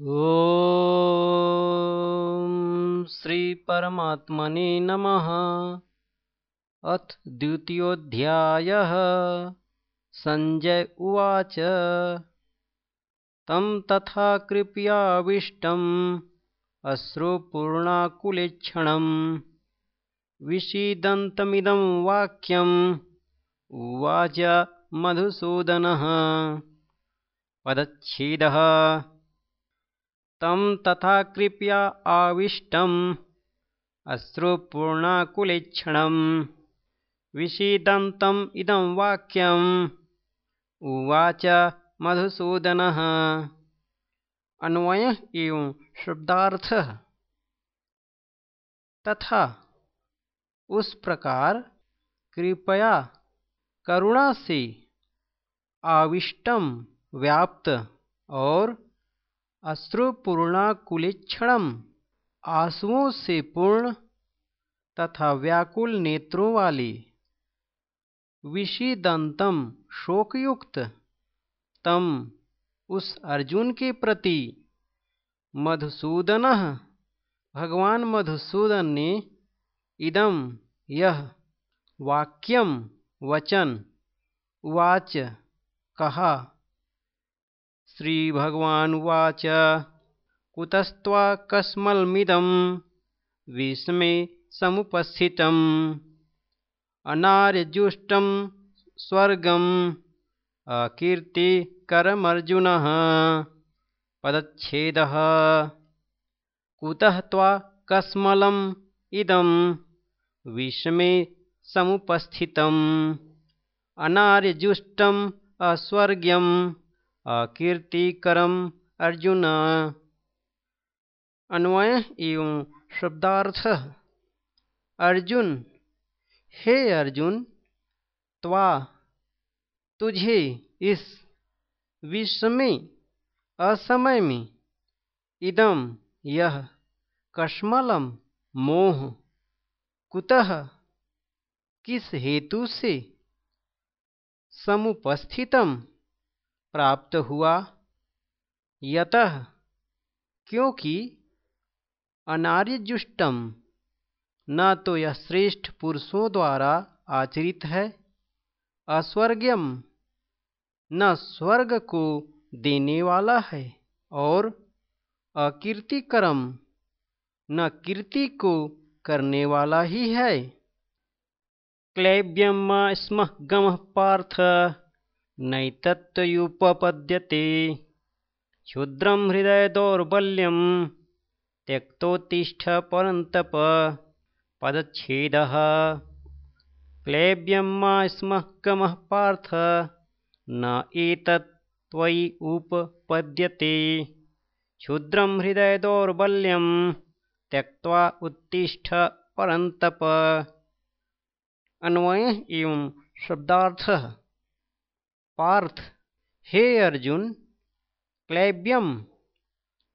ॐ श्रीपरमात्मने नमः। अथ द्वितीयोऽध्यायः। सञ्जय उवाच। तं तथा कृपयाविष्टम् अश्रुपूर्णाकुलेक्षणं विषीदन्तमिदं वाक्यम्। उवाच मधुसूदनः। पदच्छेदः तं तथा कृपया आविष्टम् अश्रुपूर्णाकुलेक्षणं विषीदन्तम् इदं वाक्यम्। उवाच मधुसूदनः। अन्वयः एवं शब्दार्थः। तथा उस प्रकार कृपया करुणा से आविष्टम व्याप्त और अश्रुपूर्णाकुलेक्षणम आंसुओं से पूर्ण तथा व्याकुल नेत्रों वाली विषीदंतम शोकयुक्त। तम उस अर्जुन के प्रति मधुसूदन भगवान मधुसूदन ने इदम यह वाक्यम वचन उवाच कहा। श्री भगवान उवाच कुतस्त्वा कस्मलमिदं विस्मे समुपस्थितम्। अनार्यजुष्टं स्वर्गम्। अकीर्तिकरमर्जुनः पदच्छेदः। कुतः त्वा कस्मलम् इदं विस्मे समुपस्थितम्। अनार्यजुष्टम् अस्वर्ग्यम् अकीर्तिकरम अर्जुन। अन्वय एवं शब्दार्थ। अर्जुन, हे अर्जुन, त्वा, तुझे इस विश्व में असमय में इदम यह कश्मलम मोह, कुतः, किस हेतु से समुपस्थितम? प्राप्त हुआ। यतः, क्योंकि अनार्यजुष्टम न तो यह श्रेष्ठ पुरुषों द्वारा आचरित है अस्वर्गम न स्वर्ग को देने वाला है, और अकीर्तिकरम न कीर्ति को करने वाला ही है। क्लैब्यम स्म गम पार्थ। नैतत्युपपद्यते क्षुद्रं हृदय दौर्बल्यं त्यक्तोत्तिष्ठ परन्तप पदच्छेदः। क्लैब्यं मा स्म गमः पार्थ न एतत् त्वयि उपपद्यते। क्षुद्रं हृदय दौर्बल्यं त्यक्त्वा उत्तिष्ठ परन्तप। अन्वय एवं शब्दार्थः पार्थ, हे अर्जुन, क्लैब्यम,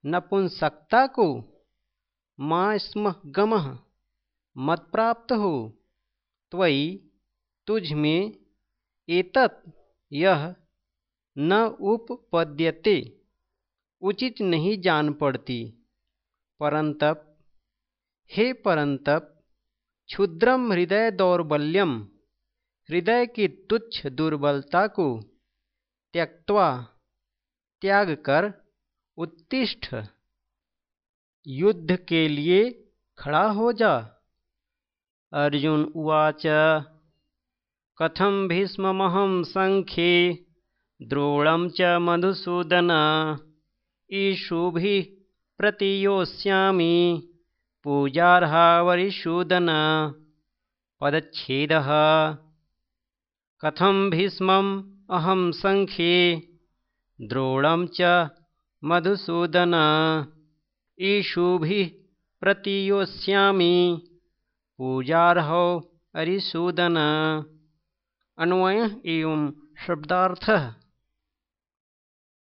नपुंसकता को माँ स्म गम मत प्राप्त हो। त्वयि तुझ में एतत् यह न उपपद्यते, उचित नहीं जान पड़ती। परंतप, हे परंतप, क्षुद्रम हृदय दौर्बल्यम हृदय की तुच्छ दुर्बलता को त्यक्त्वा त्याग कर उत्तिष्ठ। युद्ध के लिए खड़ा हो जा। अर्जुन उवाच कथम भीष्महम संख्ये द्रोणम च मधुसूदन, ईशुभि प्रतियोस्यामि, पूजार्हा वरिशूदन पदच्छेदः कथं भीष्मम् अहं सङ्ख्ये? द्रोणं च मधुसूदन। ईशुभिः प्रतियोस्यामि। पूजार्हो अरिसूदन। अन्वय एवं शब्दार्थ।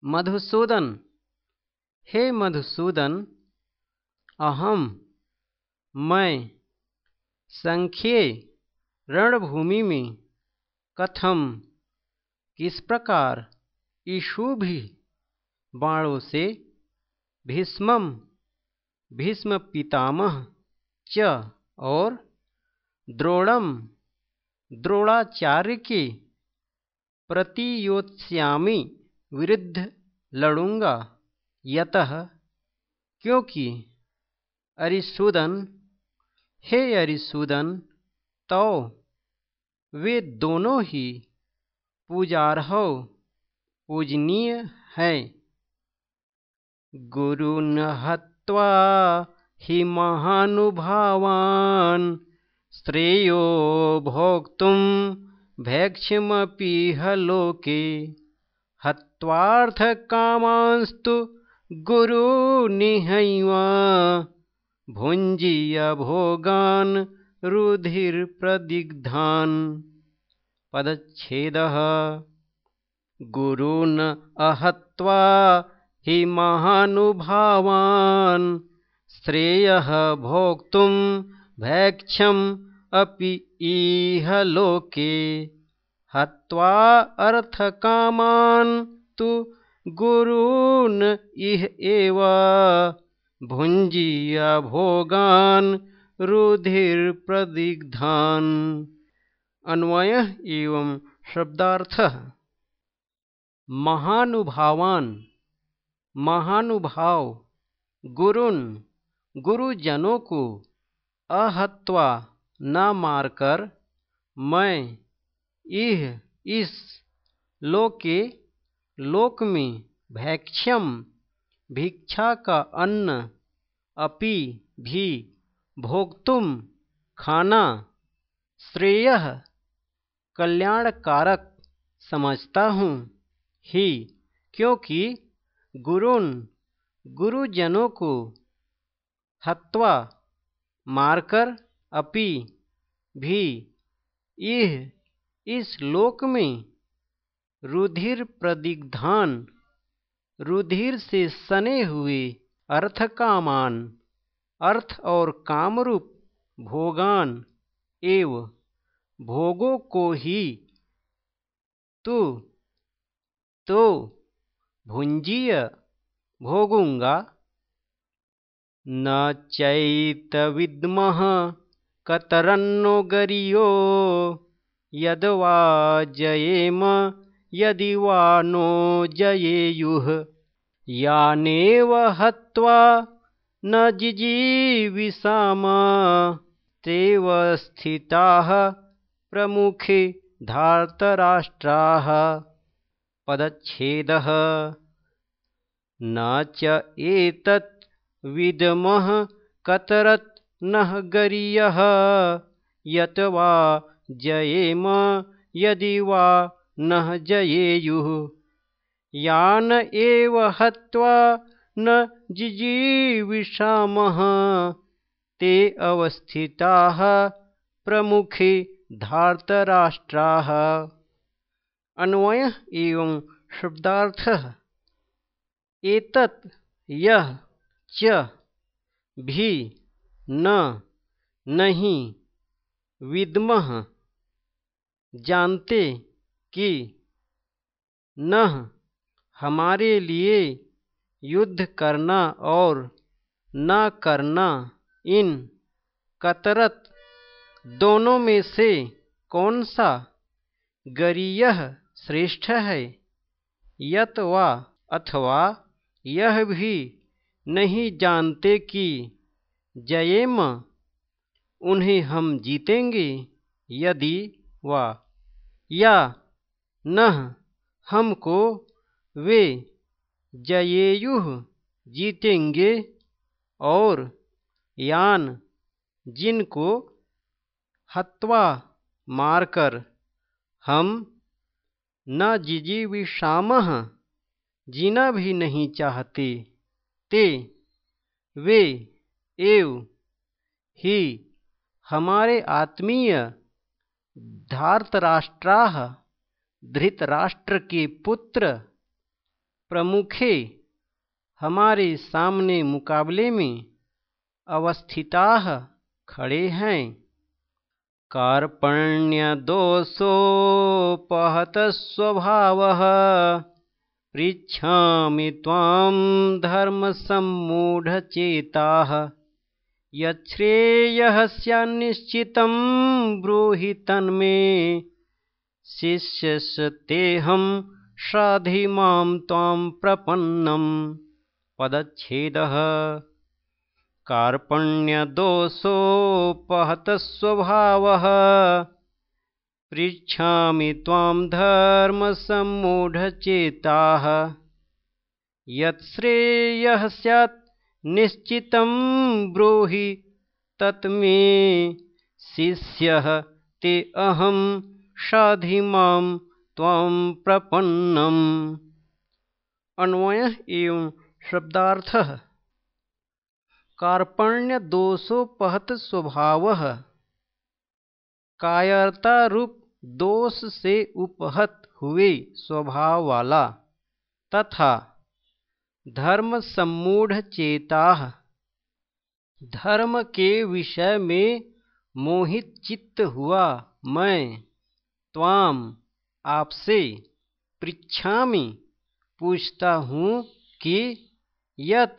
मधुसूदन। हे मधुसूदन अहम मैं संख्ये रणभूमि में कथम। किस प्रकार ईशु भी बाणों से भीष्मम, भीष्म पितामह च और द्रोणम, द्रोणाचार्य के प्रतियोत्स्यामी विरुद्ध लड़ूँगा, यतः क्योंकि अरिसूदन, हे अरिसूदन तो वे दोनों ही पूजारह पूजनीय हैं। गुरुन हत्वा हि महानुभावान्, श्रेयो भोक्तुं भैक्ष्यमपीह लोके। हत्वार्थकामांस्तु गुरुनिहैव भुञ्जीय भोगान् रुधिर्प्रदिग्धान्। पदच्छेदः गुरून् अहत्वा हि महानुभावान्। श्रेयः भोक्तुं भैक्षम् अपि इह लोके। हत्वा अर्थकामान् तु गुरून् इह एव। भुञ्जीय भोगान् रुधिर्प्रदिग्धान्। अन्वय एवं शब्दार्थ। महानुभावान। महानुभाव। गुरुन। गुरुजनों को अहत्वा न मारकर। मैं। इह। इस। लोके। लोक में भैक्ष्यम। भिक्षा का अन्न। अपि। भी। भोगतुम खाना, श्रेय, कल्याणकारक समझता हूँ। ही, क्योंकि गुरुन, गुरुजनों को हत्वा मारकर अपि भी यह इस लोक में रुधिर प्रदिग्धान रुधिर से सने हुए अर्थ कामान अर्थ और कामरूप, भोगान, एव, भोगों को ही तू तो भुंजीय, भोगूँगा। न चैत विद्मः कतरन्नो गरियो, यदवा जयेम यदि वा नो जयेयुः। यानेव हत्वा न जिजीविषाम तेव स्थिताः प्रमुखे धार्तराष्ट्राः। पदच्छेदः। न च एतत् विद्मः कतरत् नः गरीयः। यत वा जयेम यदि वा नः जयेयुः। यान एव हत्वा न जिजीविषामः। ते अवस्थिताः प्रमुखे धार्तराष्ट्राः। अन्वय एवं शब्दार्थ। एतत् यह च भी न नहीं विद्मह जानते कि न हमारे लिए युद्ध करना और न करना, इन कतरत दोनों में से कौन सा गरीय श्रेष्ठ है? यत वा अथवा यह भी नहीं जानते कि जयेम उन्हें हम जीतेंगे यदि वा, या न हमको वे जयेयुह जीतेंगे और यान जिनको हत्वा मारकर हम न जिजीविषामः जीना भी नहीं चाहते। ते, वे एव ही हमारे आत्मीय धार्तराष्ट्रा, धृतराष्ट्र के पुत्र प्रमुखे हमारे सामने मुकाबले में अवस्थिता खड़े हैं। कार्पण्यदोषोपहतस्वभावः पृच्छामि त्वां धर्मसम्मूढचेताः। यच्छ्रेयः स्यान्निश्चितं ब्रूहि तन्मे शिष्यस्तेऽहं शाधि मां त्वां प्रपन्नं। पदच्छेदः। कार्पण्यदोषोपहतस्वभावः। पृच्छामि त्वां धर्मसम्मूढचेताः। यत्श्रेयः स्यात् निश्चितं ब्रूहि तत्मे शिष्यः ते अहं शाधि मां त्वां प्रपन्नम्। अन्वयः एवं शब्दार्थः। कार्पण्य दोषोपहत स्वभाव कायरता रूप दोष से उपहत हुए स्वभाव वाला तथा धर्म सम्मूढ़ चेता धर्म के विषय में मोहित चित्त हुआ मैं। त्वाम आपसे पृछामी पूछता हूँ कि यत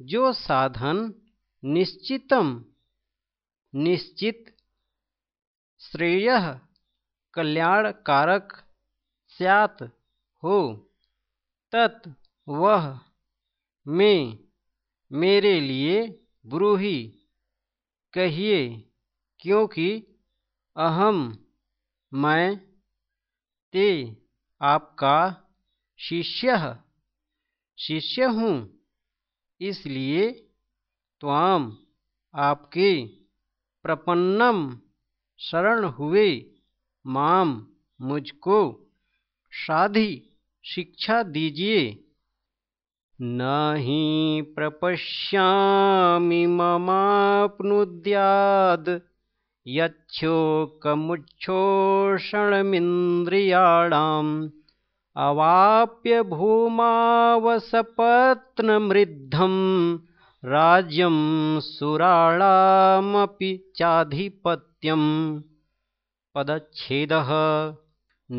जो साधन निश्चितम, निश्चित श्रेय कल्याणकारक स्यात हो, तत् वह मैं मेरे लिए ब्रूही। कहिए, क्योंकि अहम मैं ते आपका शिष्य। शिष्य हूँ, इसलिए त्वाम आपके प्रपन्नम शरण हुए। माम मुझको शाधि शिक्षा दीजिए। न ही प्रपश्यामि ममाप्नुद्याद्। यच्छोकमुच्छोषणमिन्द्रियाणाम् अवाप्य भूमावसपत्नमृद्धं राज्यं सुराणामपि चाधिपत्यम् पदच्छेदः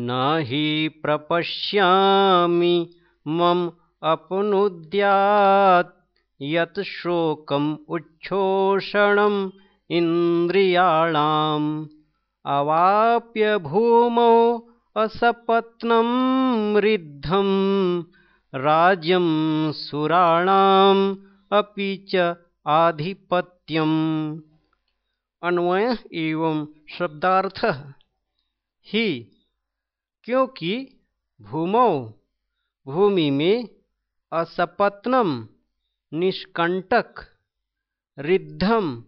न हि प्रपश्यामि मम अपनुद्यात् यत् शोकम् उच्छोषणम् इन्द्रियाणाम् अवाप्य भूमौ असपत्नं रिद्धं राज्यं सुराणाम् अपि च अन्वय एवं शब्दार्थ। ही, क्योंकि भूमौ भूमि में असपत्नम निष्कंटक रिद्धम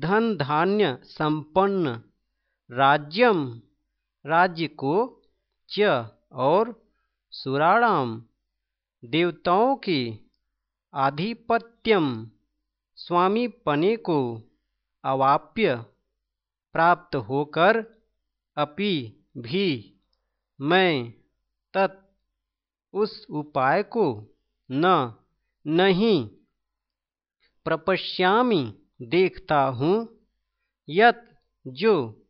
धन धान्य संपन्न राज्यम राज्य को च और सुराणाम, देवताओं के आधिपत्यम, स्वामी पने को अवाप्य प्राप्त होकर अपि भी मैं तत् उस उपाय को न, नहीं प्रपश्यामी। देखता हूँ, यत जो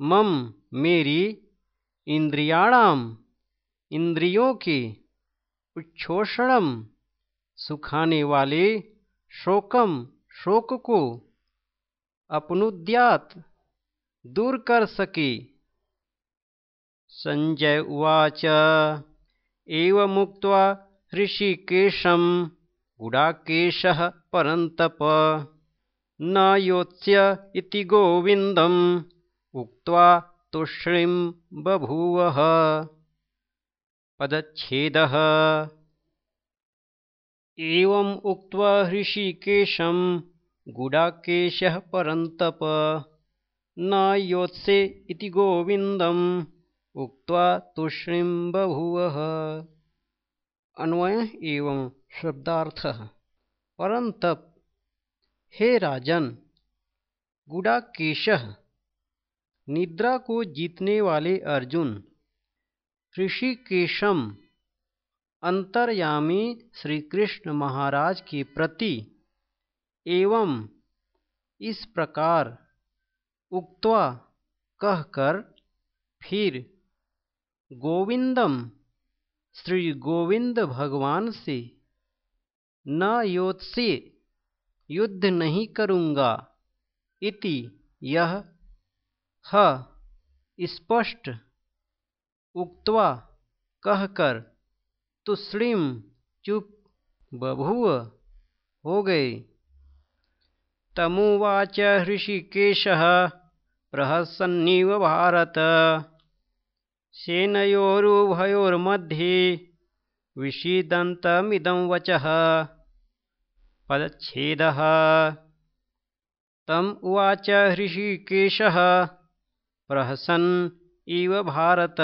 मम मेरी इंद्रियाणाम, इंद्रियों के उच्छोषणम, सुखाने वाले शोकम, शोक को अपनुद्यात दूर कर सके। संजय उवाच, एव मुक्त्वा ऋषिकेशं, गुडाकेशः परन्तप। न योत्स्य इति गोविन्दम्। उक्त्वा तुष्णीं बभूवः। पदच्छेदः। एवम् उक्त्वा हृषिकेशं गुडाकेशः परन्तप। न योत्से इति गोविन्दम्। उक्त्वा तुष्णीं बभूवः। अन्वय एवं शब्दार्थ। परंतप हे राजन गुडाकेश निद्रा को जीतने वाले अर्जुन, ऋषिकेशम, अंतर्यामी श्री कृष्ण महाराज के प्रति एवं इस प्रकार उक्त्वा कहकर फिर गोविंदम, श्री गोविंद भगवान से न योत्से युद्ध नहीं करूँगा। इति यह ह, स्पष्ट, उक्त्वा कहकर तुष्णीम चुप बभूव हो गए तमुवाच हृषिकेशः प्रहसन्निव भारत। सेनयोरुभयोर्मध्ये विषीदन्तमिदं वचः। पदच्छेदः तम उवाच हृषिकेशः प्रहसन् इव भारत।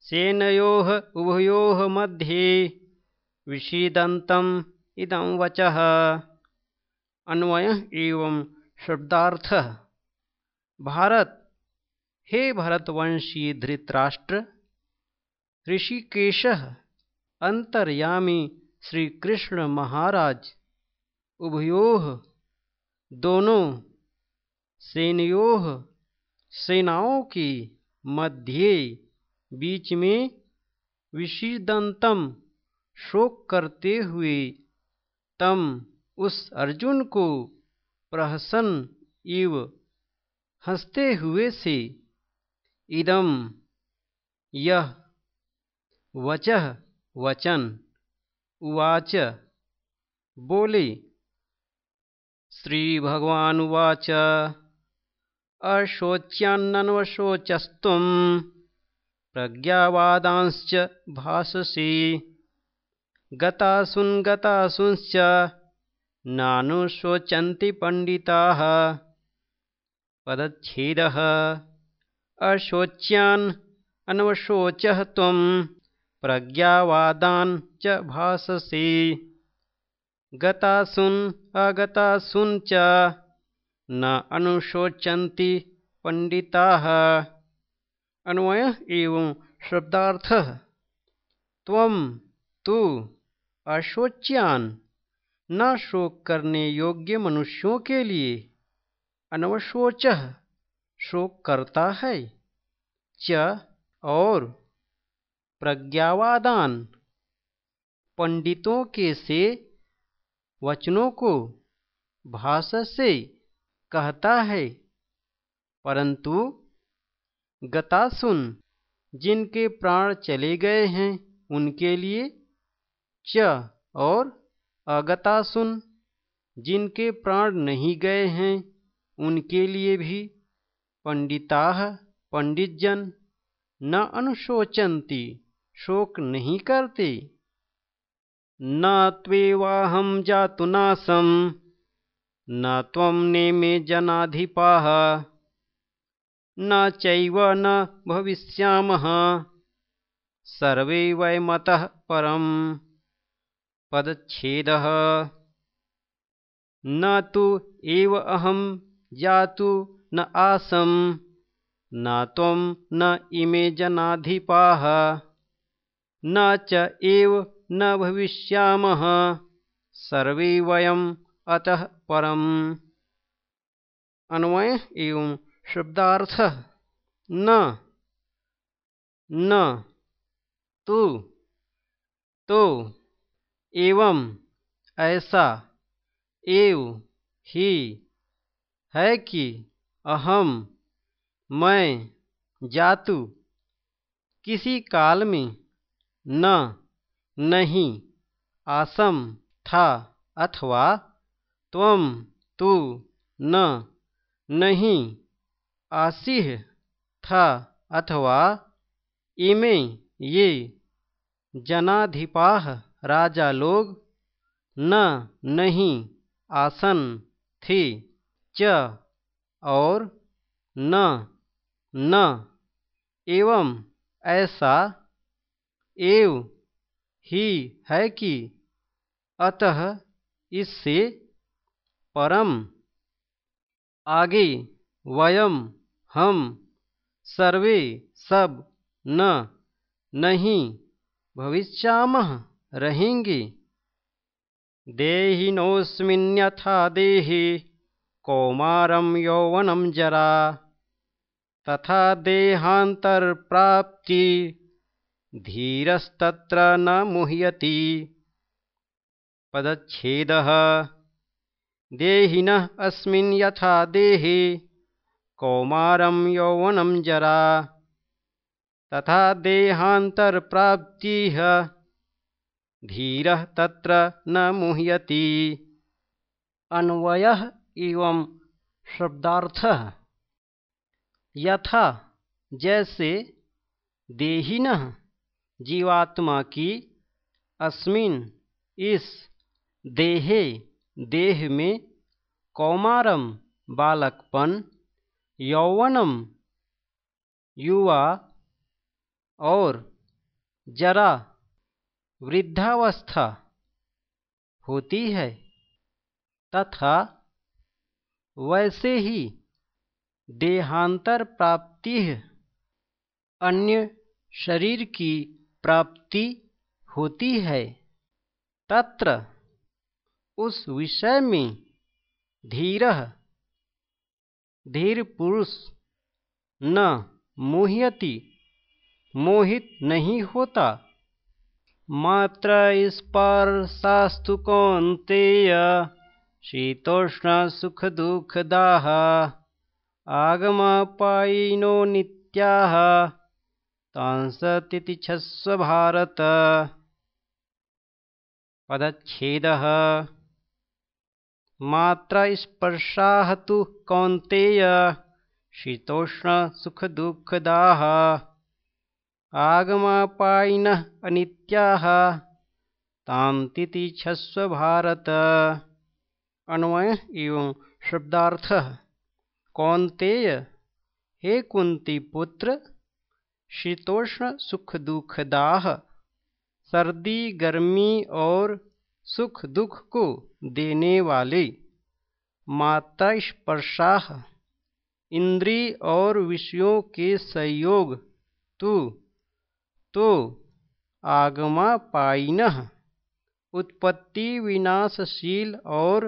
सेनयोः उभयोः मध्ये विषीदन्तम् इदं वचः। अन्वय एवं शब्दार्थ। भारत, हे भरतवंशी धृतराष्ट्र, ऋषिकेश अंतर्यामी श्री कृष्ण महाराज। उभयो, दोनों सेनयो, सेनाओं की मध्य बीच में विषीदंतम शोक करते हुए तम उस अर्जुन को प्रहसन इव हँसते हुए से, इदम यह वचह वचन। उवाच। बोले श्री भगवान उवाच। अशोच्यान्नवशोचस्तुम प्रज्ञावादांश्च भाषसे गतासुन् गतासुंश्च नानुशोचन्ति पण्डिताः। पदच्छेदः। अशोच्यान् अनवशोचः प्रज्ञावादान् च भाषसे गतासुन् अगतासुन् च न अनुशोचन्ति पंडिताः अन्वय एवं शब्दार्थ। त्वम तु अशोच्यान न शोक करने योग्य मनुष्यों के लिए अनवशोच शोक करता है। च और प्रज्ञावादान। पंडितों के से वचनों को भाषा से कहता है, परंतु गतासुन, जिनके प्राण चले गए हैं, उनके लिए च और अगतासुन, जिनके प्राण नहीं गए हैं, उनके लिए भी पंडिता, पंडितजन न अनुशोचन्ति। शोक नहीं करते। न त्वेवाहं जातुनासं न त्वं नेमे जनाधिपाः, न चैव न भविष्यामः, सर्वे वयमतः परम् पदच्छेदः। न तु एव अहं जातु न आसं, न त्वं न इमे जनाधिपाः। न च एव न भविष्यामः। सर्वे वयम् अतः परम्। अन्वय एवं शब्दार्थ न। न। तू। तो। एवं ऐसा। एव। ही। है कि अहम। मैं। जातु। किसी काल में न, नहीं, आसम, था, अथवा त्वम तू, न, नहीं, आसीह, था, अथवा, इमे, ये, जनाधिपाह, राजा लोग, न, नहीं, आसन, थे, च, और, न न, एवं, ऐसा एव ही है कि अतः इससे परम आगे वयम हम सर्वे सब न नहीं भविष्यामः रहेंगे। देहिनोऽस्मिन्यथा देहे कौमारं यौवनं जरा तथा देहान्तरप्राप्ति धीरस्तत्र न मुह्यति। पदच्छेदः। देहिनः अस्मिन् यथा देहे, कौमारं यौवनं जरा। तथा देहान्तरप्राप्तिः। धीरः तत्र न मुह्यति। अन्वयः एवं शब्दार्थः। यथा जैसे देहिन जीवात्मा की अस्मिन इस देहे, देह में कौमारम बालकपन, यौवनम युवा और जरा वृद्धावस्था होती है तथा वैसे ही देहांतर प्राप्ति अन्य शरीर की प्राप्ति होती है। तत्र उस विषय में धीर धीर पुरुष न मोहयति, मोहित नहीं होता। मात्र स्पर्शास्तु कौन्तेय, शीतोष्ण सुख दुःखदाः आगमपायिनो नित्याः तांसतिथिच्छस्व भारत पदच्छेदः। मात्रास्पर्शाः तु कौन्तेय शीतोष्णसुखदुःखदाः आगमापायिनः अनित्याः तान्तितिच्छस्व भारत अन्वय एवं शब्दार्थ। कौन्तेय हे कुंती पुत्र शीतोष्ण सुख दुखदाह सर्दी, गर्मी और सुख दुख को देने वाले माता स्पर्शाह इंद्रिय और विषयों के संयोग तु तो आगमा पाइन उत्पत्ति विनाशशील और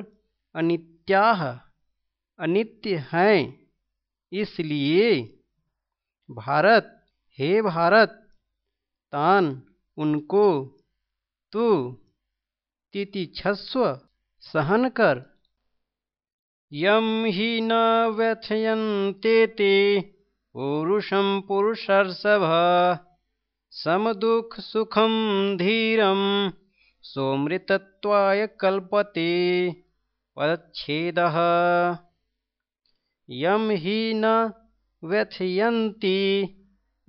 अनित्या अनित्य हैं, इसलिए भारत हे भारत, तान उनको तू तितिछस्व सहन कर। यम ही न व्यथयन्ते ते, पुरुषं पुरुषर्षभ। समदुख सुखम धीरम सोमृतत्वाय कल्पते पदछेद यम ही न व्यथयन्ति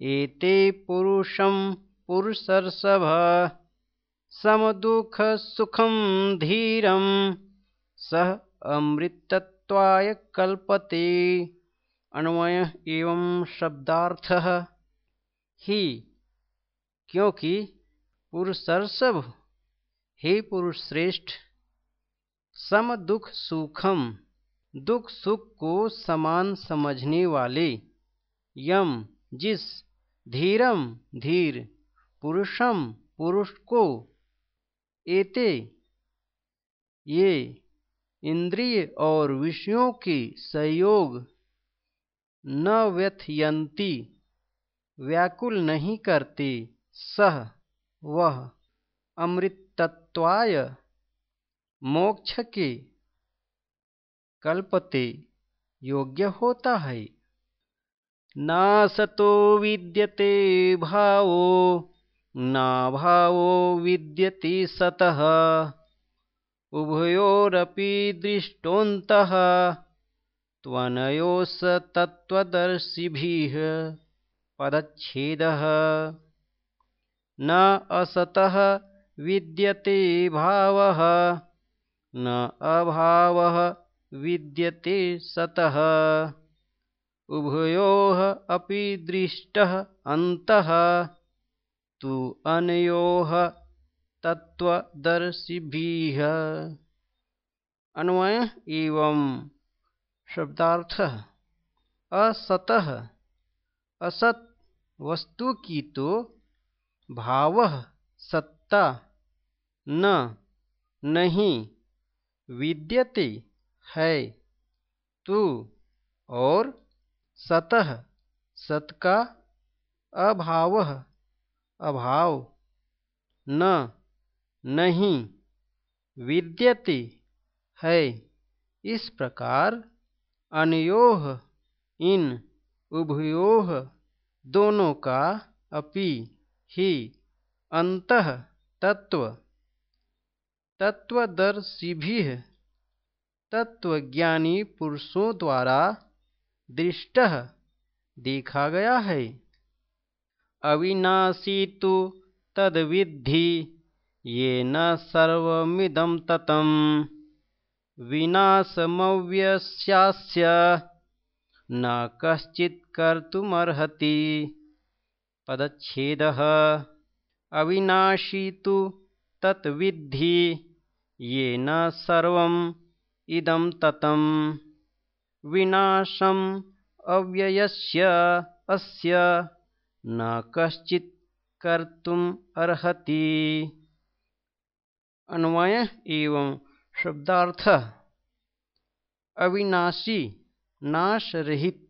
एते पुरुषं पुरुषर्षभ, समदुःखसुखं धीरं, सह अमृतत्वाय कल्पते। अन्वय एवं शब्दार्थ। ही, क्योंकि पुरुषर्षभ, हे पुरुष श्रेष्ठ सम दुख सुखम दुख सुख को समान समझने वाले, यम जिस धीरम, धीर, पुरुषम पुरुष को एते, ये, इंद्रिय और विषयों के संयोग न व्यथयंती, व्याकुल नहीं करते, सह, वह, अमृतत्वाय, मोक्ष के, कल्पते, योग्य होता है। नासतो विद्यते भावो नाभावो विद्यते सतः। उभयोरपि दृष्टोऽन्तः त्वनयोस् तत्त्वदर्शिभिः पदच्छेदः। न असतः विद्यते भावः न अभावः विद्यते सतः उभयोः अपि दृष्टः अन्तः, तु अनयोः अन्वय एवं शब्दार्थ। असतः, असत वस्तु की तो भाव सत्ता, न, नहीं, विद्यते है, तू, और सतह सत का अभाव अभाव, न, नहीं, विद्यते, है। इस प्रकार अनयोह, इन, उभयोह, दोनों का अपि ही अंत तत्व। तत्वदर्शी भी तत्वज्ञानी पुरुषों द्वारा दृष्ट देखा गया है। अविनाशी तो तद्विद्धि, ये न सर्वमिदं ततं विनाशमव्यस्यास्य न कश्चित् कर्तुमर्हति। पदच्छेदः, अविनाशी तो तत्विद्धि येन सर्वम् इदं ततं विनाशम् अव्ययस्य अस्य न कश्चित् कर्तुम् अर्हति। अन्वय एवं शब्दार्थ। अविनाशी नाश रहित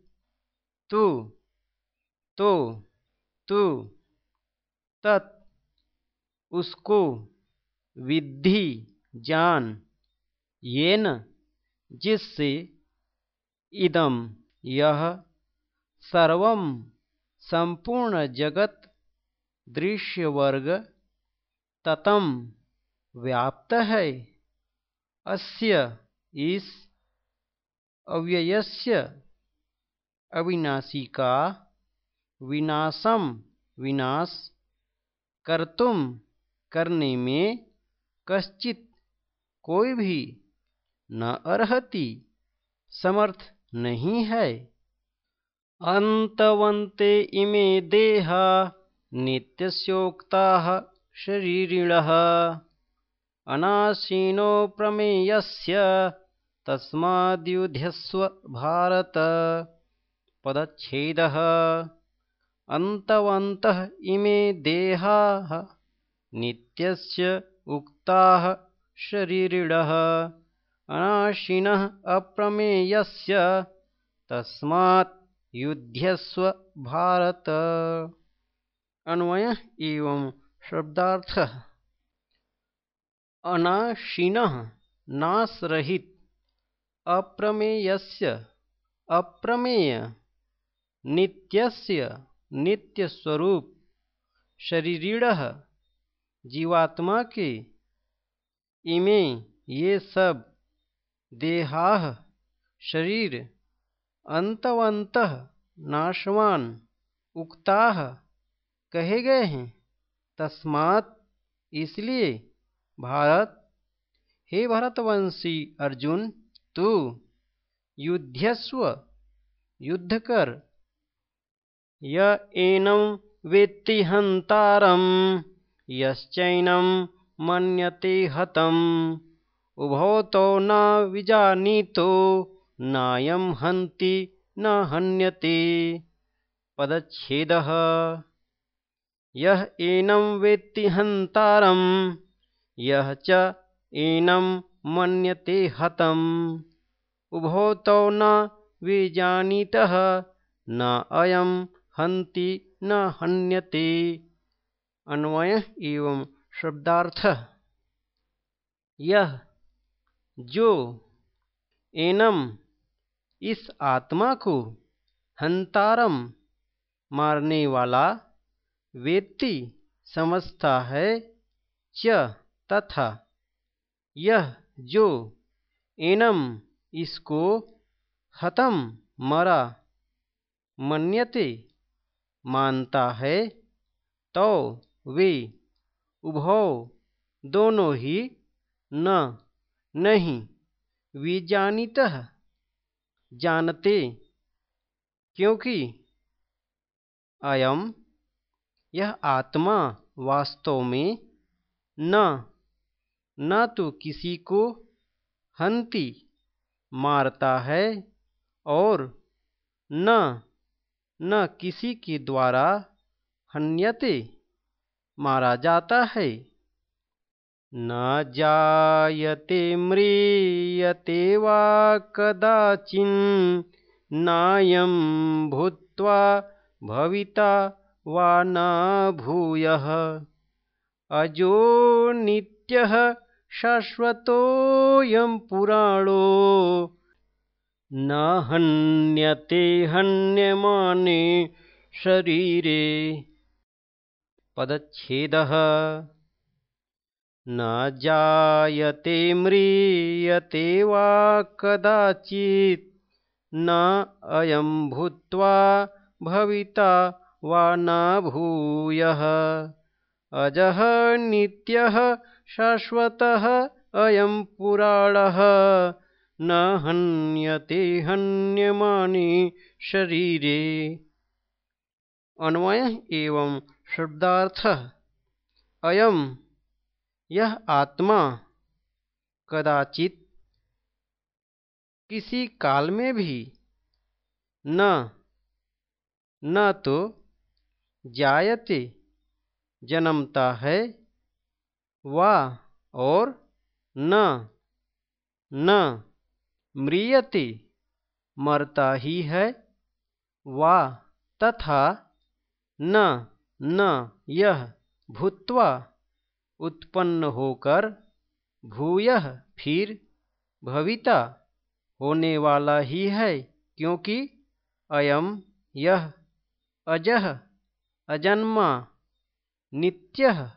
तू तो तू, तत्, उसको विद्धि जान, येन जिससे इदम यह सर्वम संपूर्ण जगत दृश्य वर्ग ततम व्याप्त है। अस्य इस अव्ययस्य अविनाशी का विनाशम विनाश कर्तुम करने में कश्चित कोई भी न अर्हति। समर्थ। नहीं है। अंतवंते इमे देहा नित्यस्योक्ता शरीरिण। अनासीनो प्रमेयस्य तस्माद्युध्यस्व भारत। पदच्छेदः। अन्तवन्तः इमे देहाः नित्यस्य उक्ताः शरीरिणः। अनाशिनः अप्रमेयस्य। तस्मात् युध्यस्व भारत। अन्वय एवं शब्दार्थ। अनाशीन नाश रहित अप्रमेयस्य। अप्रमेय। नित्यस्य। नित्य स्वरूप शरीरिण जीवात्मा के। इमे ये सब। देहा शरीर, अंतवंत नाशवान, उक्ता कहे गए हैं। तस्मात इसलिए भारत, हे भरतवंशी अर्जुन, तू युद्धस्व, युद्ध कर। य एनम वेत्ति हंतारम यश्चैनं मन्यते हतम्। उभौ तौ न विजानीतो नायं हन्ति न हन्यते। पदच्छेदः। यः एनं वेत्ति हन्तारं यः च एनं मन्यते हतम्। उभौ तौ न विजानीतः न अयं हन्ति न हन्यते। अन्वय एवं शब्दार्थ। यह जो एनम इस आत्मा को हंतारम मारने वाला व्यक्ति समझता है च तथा यह जो एनम इसको हतम मरा मन्यते मानता है तो वे उभौ दोनों ही न नहीं। विजानित जानते, क्योंकि अयम यह आत्मा वास्तव में न न तो किसी को हंति मारता है और न न किसी के द्वारा हन्यते मारा जाता है। न जायते म्रियते वा कदाचिन् नायं भूत्वा भविता वा न भूयः। अजो नित्यः शाश्वतोऽयं पुराणो। न हन्यते हन्यमाने शरीरे। पदच्छेदः न जायते म्रियते वा कदाचित् न अयं भूत्वा भविता वा न भूयः। अजः नित्यः शाश्वतः अयं पुराणः न हन्यते हन्यमाने शरीरे। अन्वय एवं शब्दार्थ। अयम यह आत्मा कदाचित किसी काल में भी न न तो जायते जन्मता है, वा और न न म्रियते मरता ही है, वा तथा न न यह भूत्वा उत्पन्न होकर भूय फिर भविता होने वाला ही है, क्योंकि अयम यह अजह अजन्मा, नित्य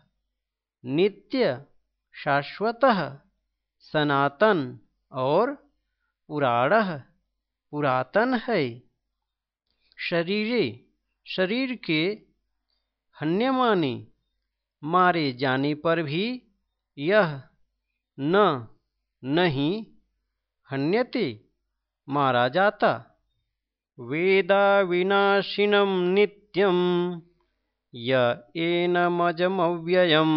नित्य, शाश्वत, सनातन और पुराण, पुरातन है। शरीरे, शरीर के हन्यमाने मारे जाने पर भी यह न नहीं हन्यते मारा जाता वेदा विनाशिनम नित्यम य एनमजमव्ययम्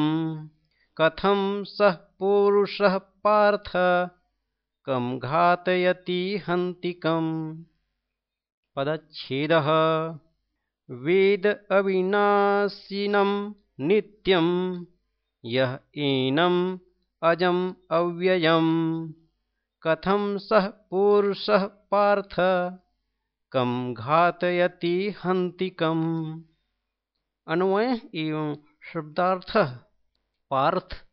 कथम सह पुरुषः पार्थ कम घातयति हन्तिकम्। पदच्छेदः। वेद अविनाशिनं नित्यं यः एनम् अजम्, अव्ययम्। कथं सः पुरुषः पार्थ? कम घातयति हन्तिकम्। अन्वय एवं शब्दार्थ। पार्थ।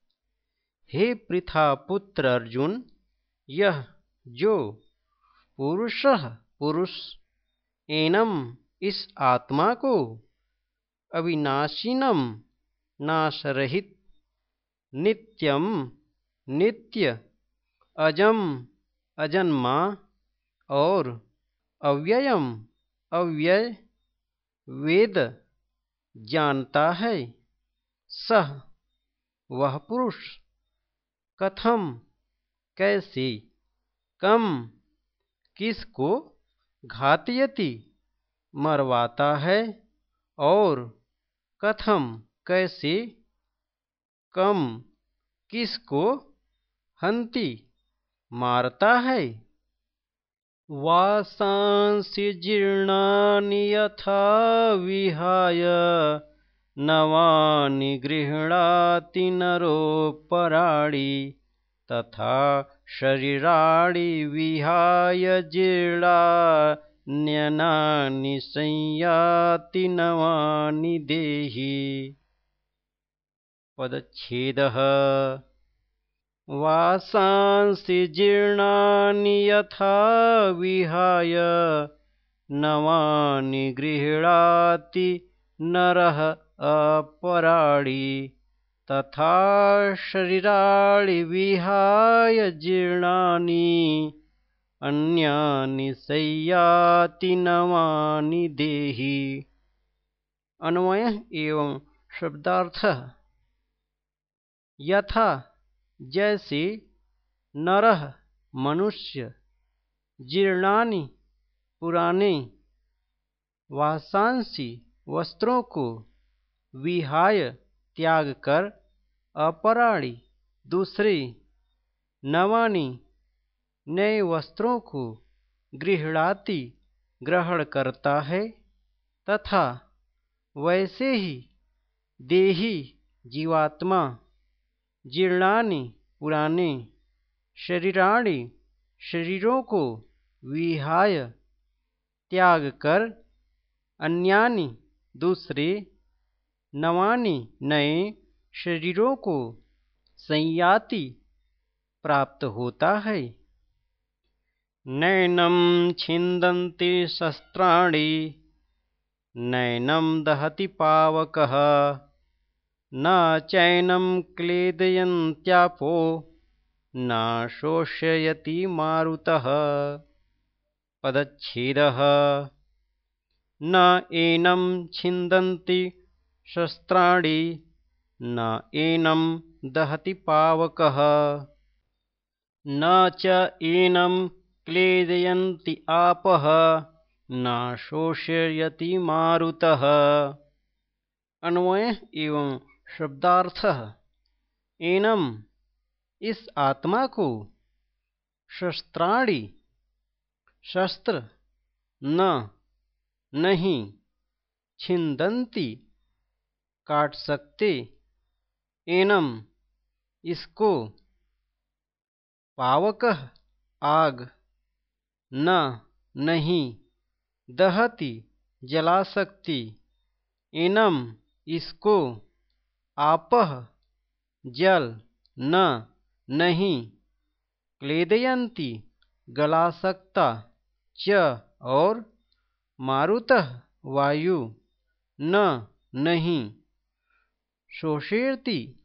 हे पृथा पुत्र अर्जुन यह जो, पुरुष पुरुष एनम इस आत्मा को, अविनाशीनम नाश रहित नित्यम नित्य अजम अजन्मा, और अव्ययम अव्यय, वेद, जानता है, सह, वह पुरुष, कथम, कैसे, कम, किसको घातयति, मरवाता है, और कथम। कैसे कम किसको हंति मारता है? वासांसि जीर्णानि यथा विहाय नवानि गृह्णाति नरोपराणि तथा शरीराणि विहाय जीर्णा न्यनानि संयाति नवानि देहि। पदच्छेदः। वासांसि जीर्णानि यथा विहाय नवानि गृह्णाति नरः अपराणि तथा शरीराणि विहाय जीर्णानि, अन्यानि सय्याति नवानि देहि। अन्वय एवं शब्दार्थ। यथा जैसे नरह मनुष्य, जीर्णानि पुराने वासांसी वस्त्रों को विहाय त्याग कर अपराणी दूसरे नवानी नए वस्त्रों को गृहणाति ग्रहण करता है तथा वैसे ही देही जीवात्मा जीर्णानि, पुराने शरीराणि, शरीरों को विहाय, त्याग कर, अन्यानि, दूसरे, नवानी, नए शरीरों को संयाति प्राप्त होता है। नैनम छिन्दन्ति शस्त्राणि नैनम दहति पावकः। न चैनं क्लेदयन्त्यापो, न शोषयति मारुतः। पदच्छेदः। न एनं छिन्दन्ति शस्त्राणि, न एनं दहति पावकः। न च एनं क्लेदयन्ति आपः, न शोषयति मारुतः। अन्वय एवं शब्दार्थ। एनम, इस आत्मा को। शस्त्राणी, शस्त्र, न, नहीं। छिंदंती काट सकते। एनम, इसको। पावक, आग। न, नहीं। दहती, जला सकती। एनम, इसको। आपह, जल, न, नहीं क्लेदयंती गला सकता च, और, मारुतः, वायु, न, नहीं शोषेती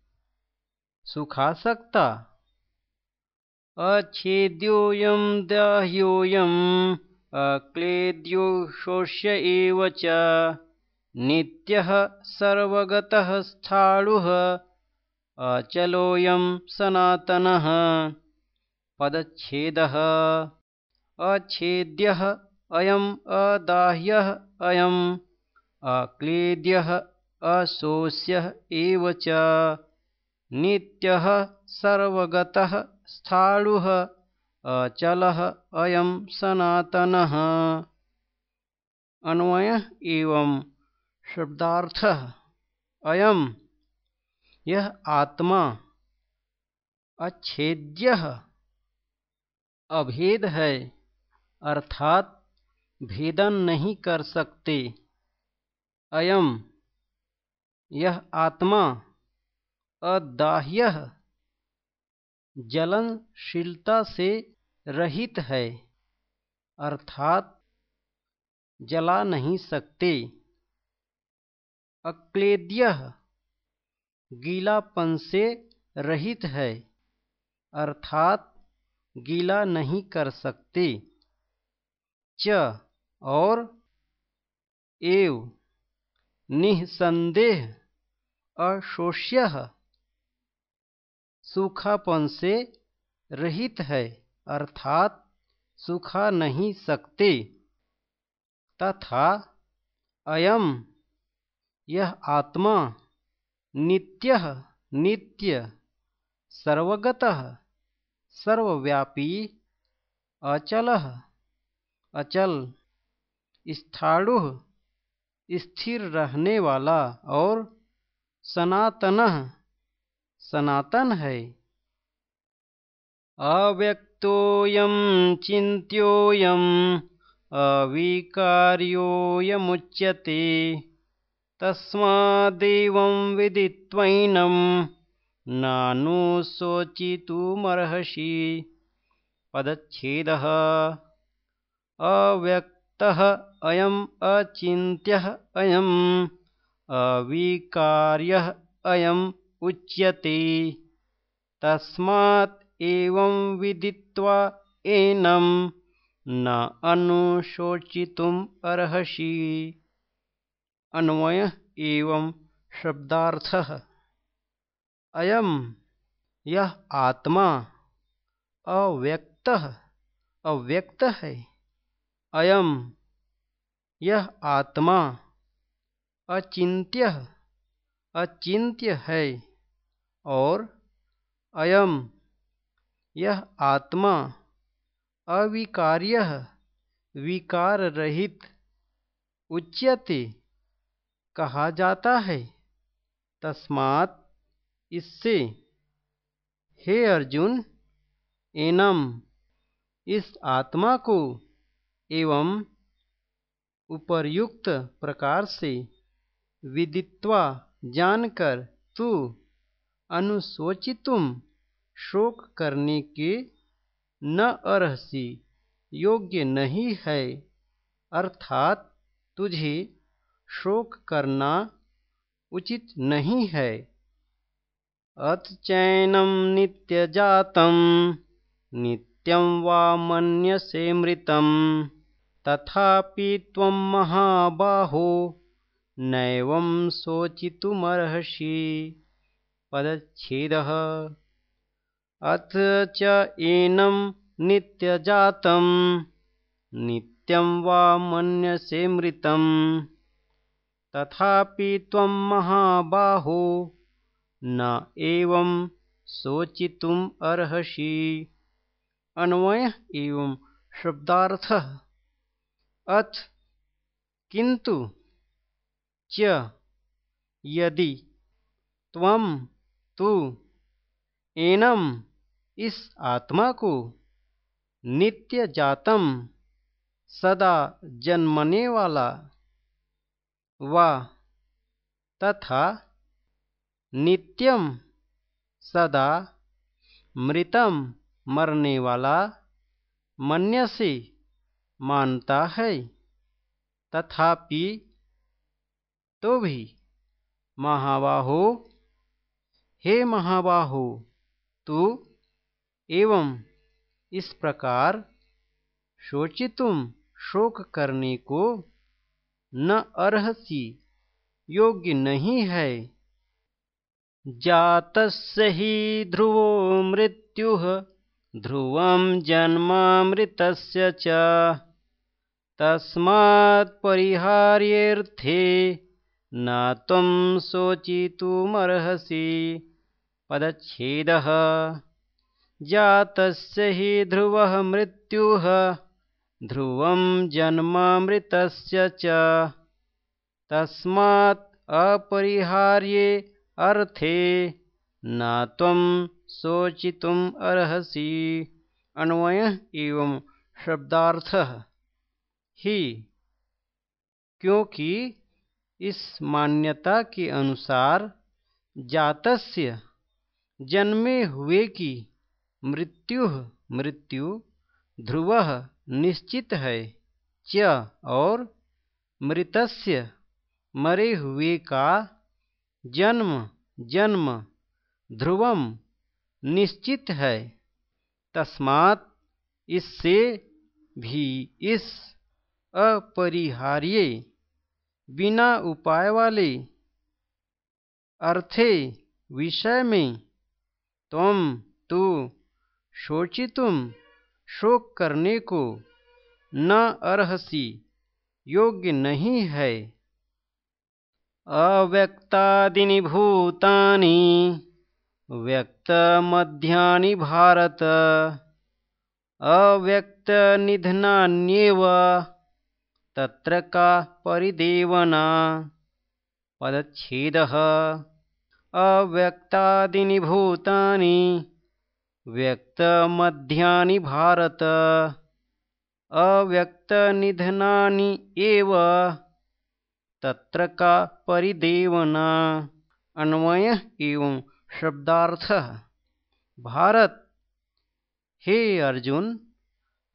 सुखा सकता अच्छेद्योऽयं दाह्योऽयम् अक्लेद्यो शोष्य एव नित्यः सर्वगतः स्थाणुः अचलोऽयं सनातनः। पदच्छेदः। अच्छेद्यः अयम् अदाह्यः अयम्। अक्लेद्यः अशोष्यः एव च। नित्यः सर्वगतः स्थाणुः अचलः अयं सनातनः। अन्वय एवं शब्दार्थ। अयम। यह आत्मा। अच्छेद्य अभेद है। अर्थात भेदन नहीं कर सकते। अयम। यह आत्मा। अदाह्य। जलनशीलता से रहित है। अर्थात जला नहीं सकते। अक्लेद्य गीलापन से रहित है, अर्थात गीला नहीं कर सकते। च, और एव, निसंदेह, अशोष्य, सूखापन से रहित है, अर्थात सूखा नहीं सकते। तथा अयम यह आत्मा नित्य नित्य, सर्वगत, सर्वव्यापी, अचल अचल, स्थाणु, स्थिर रहने वाला और सनातन सनातन है। अव्यक्तोऽयं चिन्त्योऽयम् अविकार्योऽयमुच्यते। तस्मादेवं विदित्वैनं नानुशोचितुमर्हसि पदच्छेदः। अव्यक्तः अयम् अचिन्त्यः अयम्। अविकार्यः अयम् उच्यते। तस्मात् एवं विदित्वा एनं न अनुशोचितुम् अर्हसि अन्वय एवं शब्दार्थ। अयम यह आत्मा अव्यक्त अव्यक्त है। अयम यह आत्मा अचिंत्य अचिंत्य है। और अयम यह आत्मा अविकार्य विकार रहित उच्यते। कहा जाता है। तस्मात् इससे, हे अर्जुन, एनम, इस आत्मा को एवं उपर्युक्त प्रकार से विदित्वा जानकर तू अनुशोचितुम शोक करने के न अर्हसी, योग्य नहीं है। अर्थात तुझे शोक करना उचित नहीं है। अथ चैनम नित्यजातं नित्यं वा मन्यसे मृतं तथापि त्वं महाबाहो, नैवं शोचितुमर्हसि। पदच्छेदः। अथ च एनं नित्यजातं नित्यं वा मन्यसे मृतं तथापि त्वं महाबाहो, न एवं शोचितुम् अर्हसि। अन्वय एवं शब्दार्थ। अथ किंतु च, यदि त्वम तू एनम इस आत्मा को नित्य जातम सदा जन्मने वाला व तथा नित्यम सदा मृतम मरने वाला मन्य से मानता है। तथापि तो भी महाबाहो, हे महाबाहो, तू एवं इस प्रकार शोचितुम शोक करने को न अर्हसी, योग्य नहीं है। जातस्य हि ध्रुवो मृत्युः, ध्रुवं जन्मामृतस्य च। तस्मात् परिहार्येऽर्थे न त्वं पदच्छेदः। जातस्य हि ध्रुवः मृत्युः ध्रुवं जन्मामृतस्य च। तस्मात् अपरिहार्ये अर्थे न अर्हसि। अन्वय एवं शब्दार्थ। ही, क्योंकि इस मान्यता के अनुसार जातस्य जन्मे हुए की मृत्यु मृत्यु ध्रुव निश्चित है। च और मृतस्य मरे हुए का जन्म जन्म, ध्रुवम निश्चित है। तस्मात् इससे भी इस अपरिहार्य बिना उपाय वाले अर्थे विषय में तुम तू शोचितुम शोक करने को न अर्हसी, योग्य नहीं है। अव्यक्तादीनि भूतानि व्यक्तमध्यानि भारत। अव्यक्त अव्यक्तनिधनान्येव तत्र का परिदेवना। पदच्छेदः। अव्यक्तादीनि भूतानि व्यक्तमध्यानि भारत। अव्यक्तनिधनानि एव, तत्र का परिदेवना। अन्वय एवं शब्दार्थ। भारत। हे अर्जुन,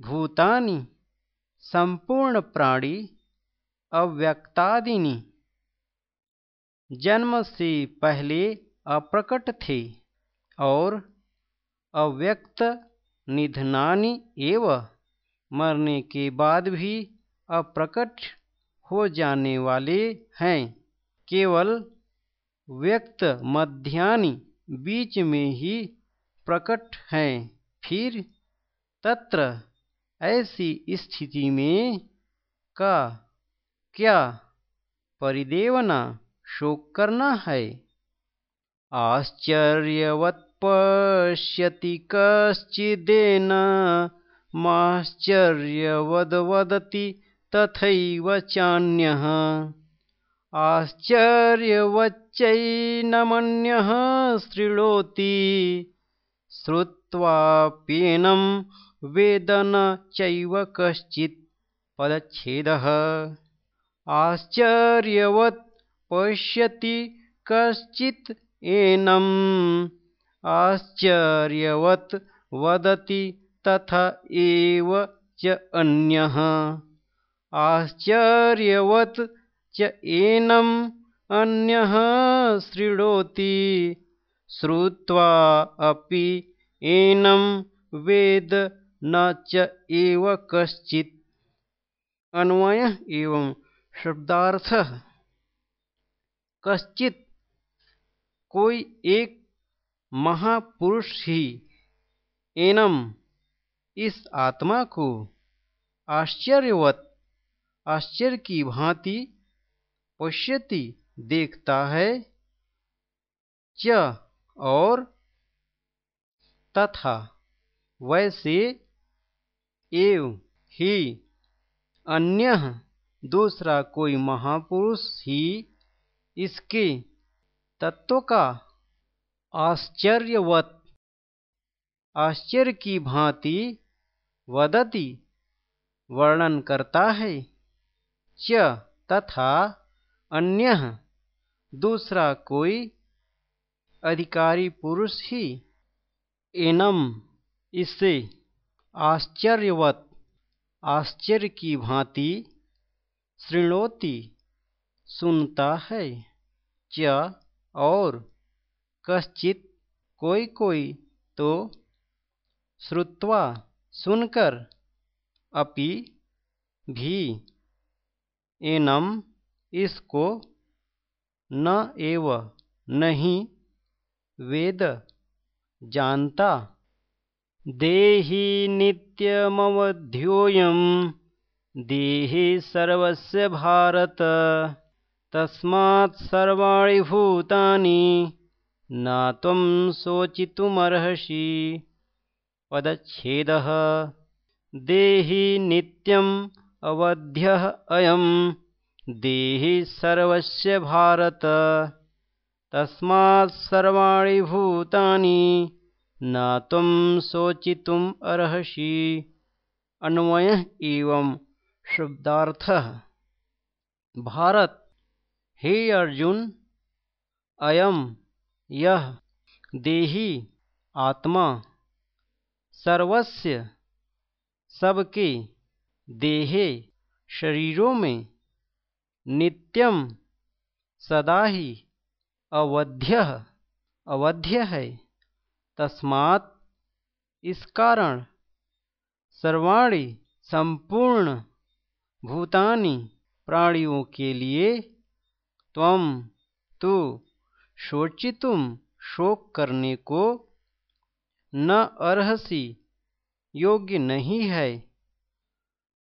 भूतानि, संपूर्ण प्राणी, अव्यक्तादिनी, जन्म से पहले अप्रकट थे और अव्यक्त निधनानि एवं। मरने के बाद भी अप्रकट हो जाने वाले हैं। केवल व्यक्त मध्यानि बीच में ही प्रकट हैं। फिर तत्र ऐसी स्थिति में का क्या परिदेवना शोक करना है? आश्चर्यवत् पश्यति कश्चिदेन माश्चर्यवद वदति तथैव चान्यः। आश्चर्यवच्चैनमन्यः शृणोति श्रुत्वाप्येनं वेद न चैव कश्चित् पदच्छेदः। आश्चर्यवत् पश्यति कश्चित् एनम् आश्चर्यवत् वदति तथा एव च अन्यः। आश्चर्यवत् च एनम् अन्यः शृणोति श्रुत्वा अपि एनं वेद न च एव कश्चित्। अन्वय एवं शब्दार्थ। कश्चित कोई एक महापुरुष ही। एनम, इस आत्मा को आश्चर्यवत, आश्चर्य की भांति पश्यति देखता है। च और तथा, वैसे एव ही। अन्य, दूसरा कोई महापुरुष ही, इसके तत्व का आश्चर्यवत। आश्चर्य की भांति वदति वर्णन करता है, च तथा अन्य। दूसरा कोई अधिकारी पुरुष ही। एनम इससे आश्चर्यवत। आश्चर्य की भांति श्रृणोति सुनता है, च और कश्चित कोई कोई तो श्रुत्वा सुनकर अपि भी एनम इसको न एव नहीं वेद जानता। देहि नित्यमवध्योऽयं देहि सर्वस्य भारत, तस्मात् सर्वाणि भूतानि न त्वं शोचितुमर्हसि। पदच्छेदः। देहि नित्यम् अवध्यः अयं देहि सर्वस्य भारत। तस्मात् सर्वाणि भूतानि न त्वं शोचितुम् एवं शब्दार्थ। भारत। हे अर्जुन, अयम। यह देही, आत्मा, सर्वस्य, सबके, देहे, शरीरों में नित्यम सदा ही, अवध्य अवध्य है। तस्मात् इस कारण सर्वाणी संपूर्ण भूतानि प्राणियों के लिए त्वम तु शोचितुम शोक करने को न अर्हसी, योग्य नहीं है।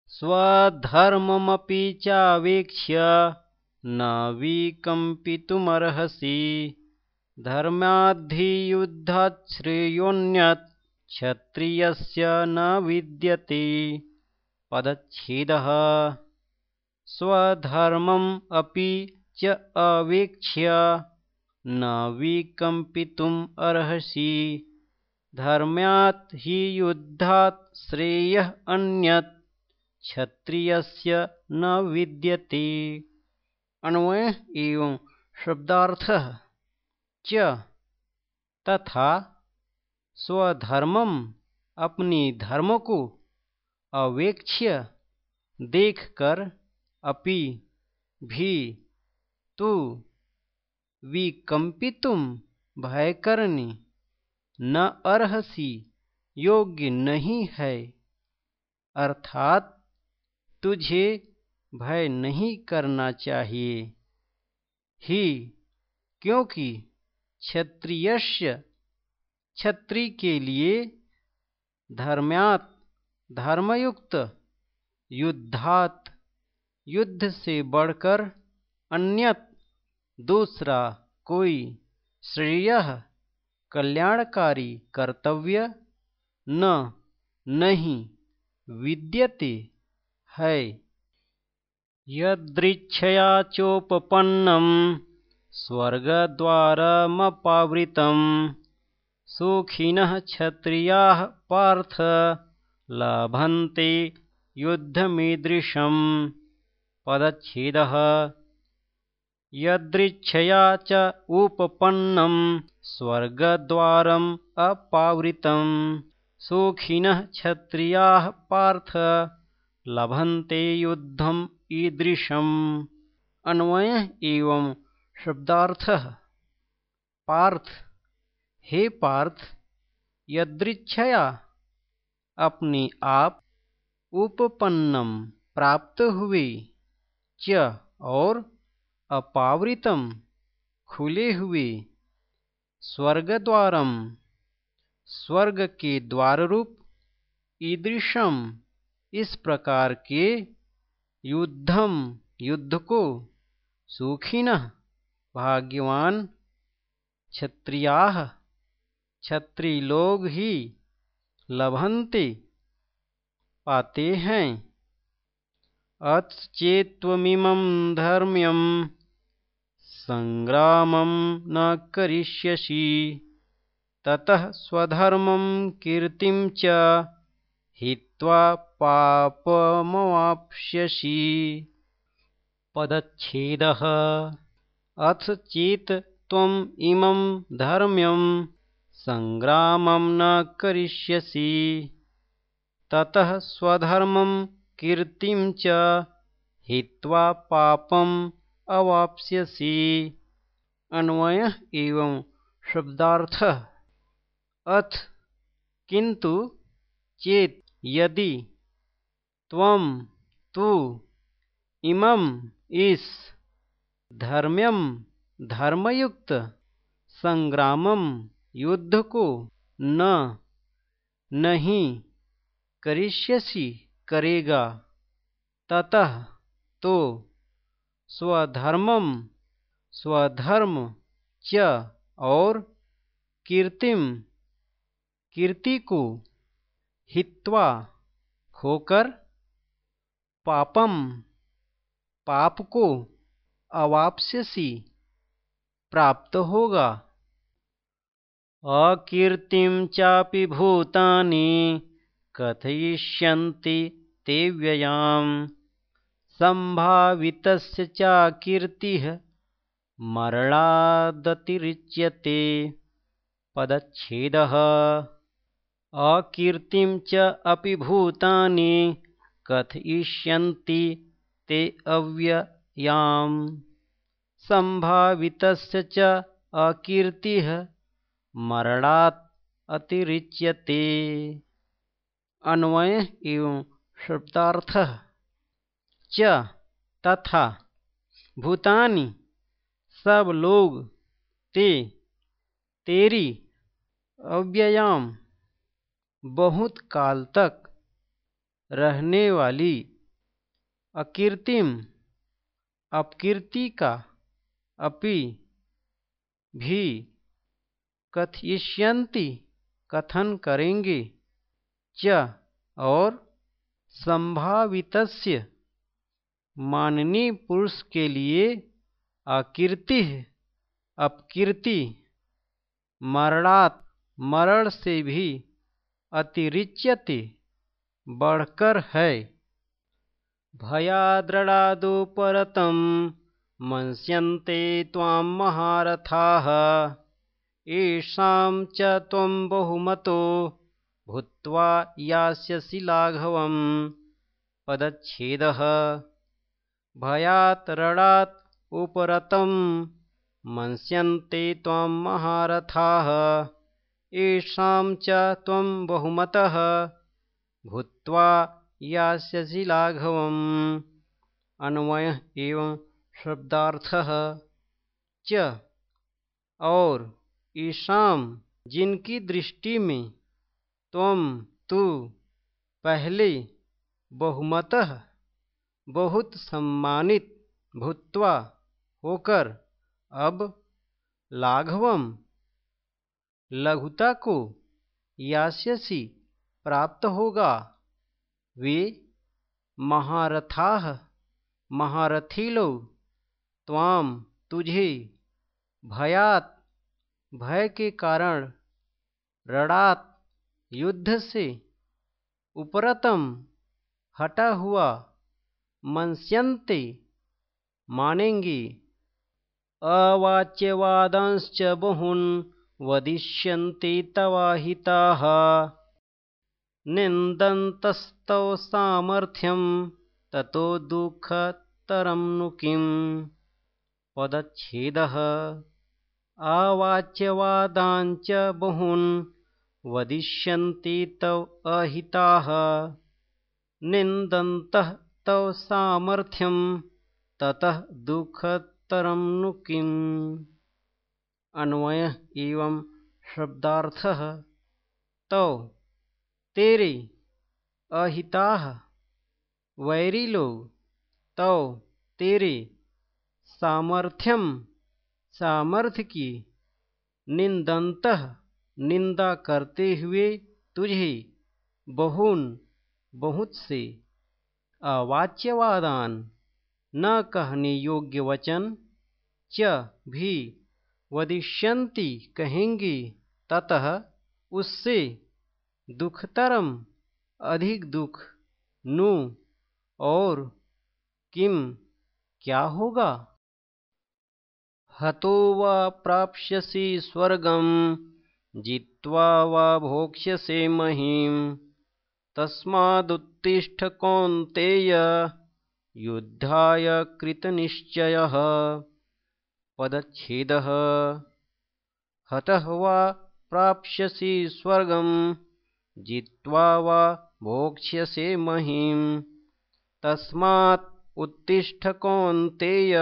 स्वधर्ममपि चावेक्ष्य न विकम्पितुमर्हसि धर्माद्धियुद्धात् न विद्यते। पदच्छेदः। स्वधर्मम् अपि च अवेक्ष्य। न विकम्पितुम् अर्हसि। धर्म्यात् हि युद्धात् श्रेयः अन्यत्। क्षत्रियस्य न विद्यते। अन्वय एवं शब्दार्थ च। तथा स्वधर्मम अपनी धर्म को अवेक्ष्य देखकर अपि भी तू विकम्पितुम भय करने न अर्हसी योग्य नहीं है। अर्थात, तुझे भय नहीं करना चाहिए। ही, क्योंकि क्षत्रियस्य क्षत्रि के लिए धर्म्यात धर्मयुक्त युद्धात युद्ध से बढ़कर अन्यत दूसरा कोई श्रेय कल्याणकारी कर्तव्य न, नहीं, विद्यते है। यदृच्छया चोपपन्नं स्वर्गद्वारमपावृतं सुखिनः क्षत्रियाः पार्थ लभन्ते युद्धमीदृशं पदच्छेदः यदृच्छया च उपपन्नं स्वर्गद्वारम् अपावृतं सुखिनः क्षत्रियाः पार्थ, लभन्ते युद्धम् ईदृशम्। अन्वय एवं शब्दार्थ। पार्थ। हे पार्थ, यदृच्छया अपने आप उपपन्नम प्राप्त हुए, च और अपावृतम, खुले हुए स्वर्ग द्वारम स्वर्ग के द्वार रूप ईदृशम, इस प्रकार के युद्धम युद्ध को सुखिन, भाग्यवान क्षत्रिया क्षत्रिय लोग ही लभंते पाते हैं। अचेत्वमिमं धर्म्यं सङ्ग्रामं न करिष्यसि। ततः स्वधर्मं कीर्तिं च हित्वा पापमवाप्स्यसि। पदच्छेदः। अथ चेत् त्वम् इमं धर्म्यं सङ्ग्रामं न करिष्यसि। ततः स्वधर्मं कीर्तिं च हित्वा पापम् अवाप्स्यसि। अन्वय एवं शब्दार्थ। अथ किंतु चेत, यदि त्वम तू इमम इस धर्म्यम धर्मयुक्त संग्रामम युद्ध को न, नहीं, करिष्यसि, करेगा, ततः तो। स्वधर्मम स्वधर्म च और कीर्तिम कीर्ति को हित्वा खोकर पापम पाप को अवाप्स्यसी प्राप्त होगा। अकीर्तिं चापि भूतानि कथयिष्यन्ति ते व्ययाम्। सम्भावितस्य चाकीर्तिः मरणादतिरिच्यते। पदच्छेदः। अकीर्तिं च अपि भूतानि कथयिष्यन्ति ते अव्ययाम्। सम्भावितस्य च अकीर्तिः मरणात् अतिरिच्यते। अन्वय एवं शब्दार्थ। च तथा भूतानि सब लोग ते तेरी अव्ययाम बहुत काल तक रहने वाली अकीर्तिम अपकीर्ति का अपि भी कथयिष्यन्ति, कथन करेंगे। च और संभावितस्य माननीय पुरुष के लिए अकीर्ति अपकीर्ति मरणात मरण से भी अतिरिच्यते, बढ़कर है। भयाद्रणादो परतम मंस्यन्ते तां महारथाः, येषां च त्वं बहुमतो भूत्वा यास्यसि लाघवम्। पदच्छेदः। भयात् रणात् उपरतं मंस्यन्ते त्वां महारथाः। येषां च त्वं बहुमतः। भूत्वा यास्यसि लाघवम्। अन्वय एवं शब्दार्थः। च। और ईशाम जिनकी दृष्टि में तुम तू पहले बहुमतः। बहुत सम्मानित भूतवा होकर अब लाघवम। लघुता को यास्यसी प्राप्त होगा। वे महारथा महारथी लोग त्वाम तुझे भयात, भय के कारण रणात युद्ध से उपरतम हटा हुआ मनस्यन्ते। मानेंगे। अवाच्यवादांश्च बहून् वदिष्यन्ति तवाहिताः। निन्दन्तस्तव सामर्थ्यं ततो दुःखतरं नु किम्? पदच्छेदः। अवाच्यवादाञ्च बहून् वदिष्यन्ति तव अहिताः। निन्दन्तः तव सामर्थ्यं ततः दुःखतरं नु किम्? अन्वय एवं शब्दार्थ। तो तेरे, अहिता वैरी लोग तो तेरे सामर्थ्यम सामर्थ्य की निंदंत निंदा करते हुए तुझे, बहुन, बहुत से। अवाच्यवादान। न कहने योग्य वचन, च भी वदिष्यन्ति कहेंगे, ततः उससे दुखतरम अधिक दुख, नु और किम क्या होगा? हतो वा प्राप्स्यसि स्वर्गम जित्वा वा भोक्ष्यसे महीं तस्मादुत्तिष्ठ कौन्तेय युद्धाय कृतनिश्चयः। पदच्छेदः। हतः वा प्राप्स्यसि स्वर्गं जित्वा वा भोक्ष्यसे महीं तस्मात् उत्तिष्ठ कौन्तेय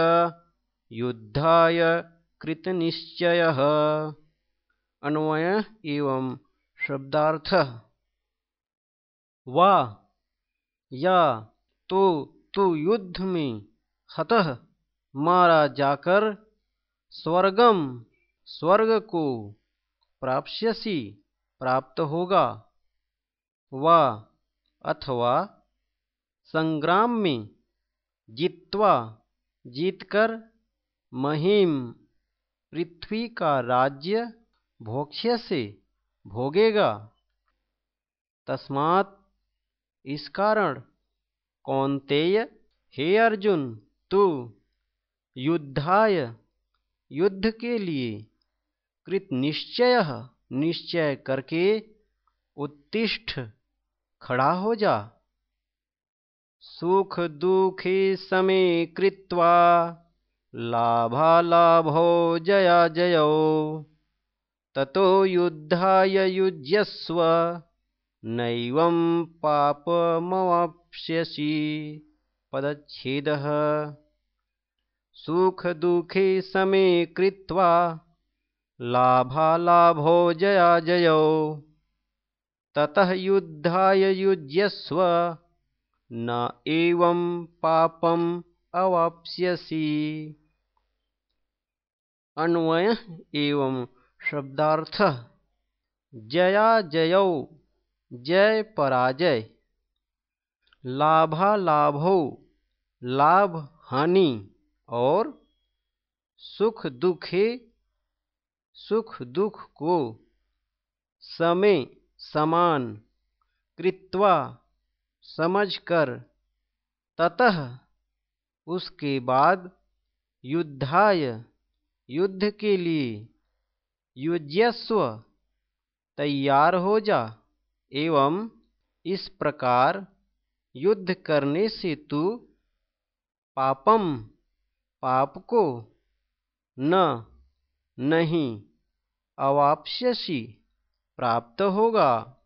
युद्धाय कृतनिश्चयः। अन्वय एवं शब्दार्थ। वा या तो तू युद्ध में हतः मारा जाकर स्वर्गम, स्वर्ग को प्राप्स्यसी, प्राप्त होगा। व अथवा संग्राम में जीतवा जीतकर महिम, पृथ्वी का राज्य भोक्ष्य से भोगेगा। तस्मात इस कारण कौनतेय, हे अर्जुन, तू युद्धाय, युद्ध के लिए कृत निश्चय निश्चय करके उत्तिष्ठ, खड़ा हो जा। सुख दुखे समय कृत्वा लाभालाभो जया जयो। ततो युद्धाय युज्यस्व। नैवं पापमवाप्स्यसि। पदच्छेदः। सुख दुखे समे कृत्वा लाभालाभो जया जयो ततः युद्धाय युज्यस्व। न एवं पापम अवाप्स्यसि। अन्वय एवं शब्दार्थ। जया जयो जय पराजय। लाभा लाभो लाभ हानि और सुख दुखे, सुख दुख को समय समान कृत्वा समझकर ततः उसके बाद युद्धाय, युद्ध के लिए युजस्व तैयार हो जा। एवं इस प्रकार युद्ध करने से तू पापम, पाप को न, नहीं, अवाप्स्यसि प्राप्त होगा।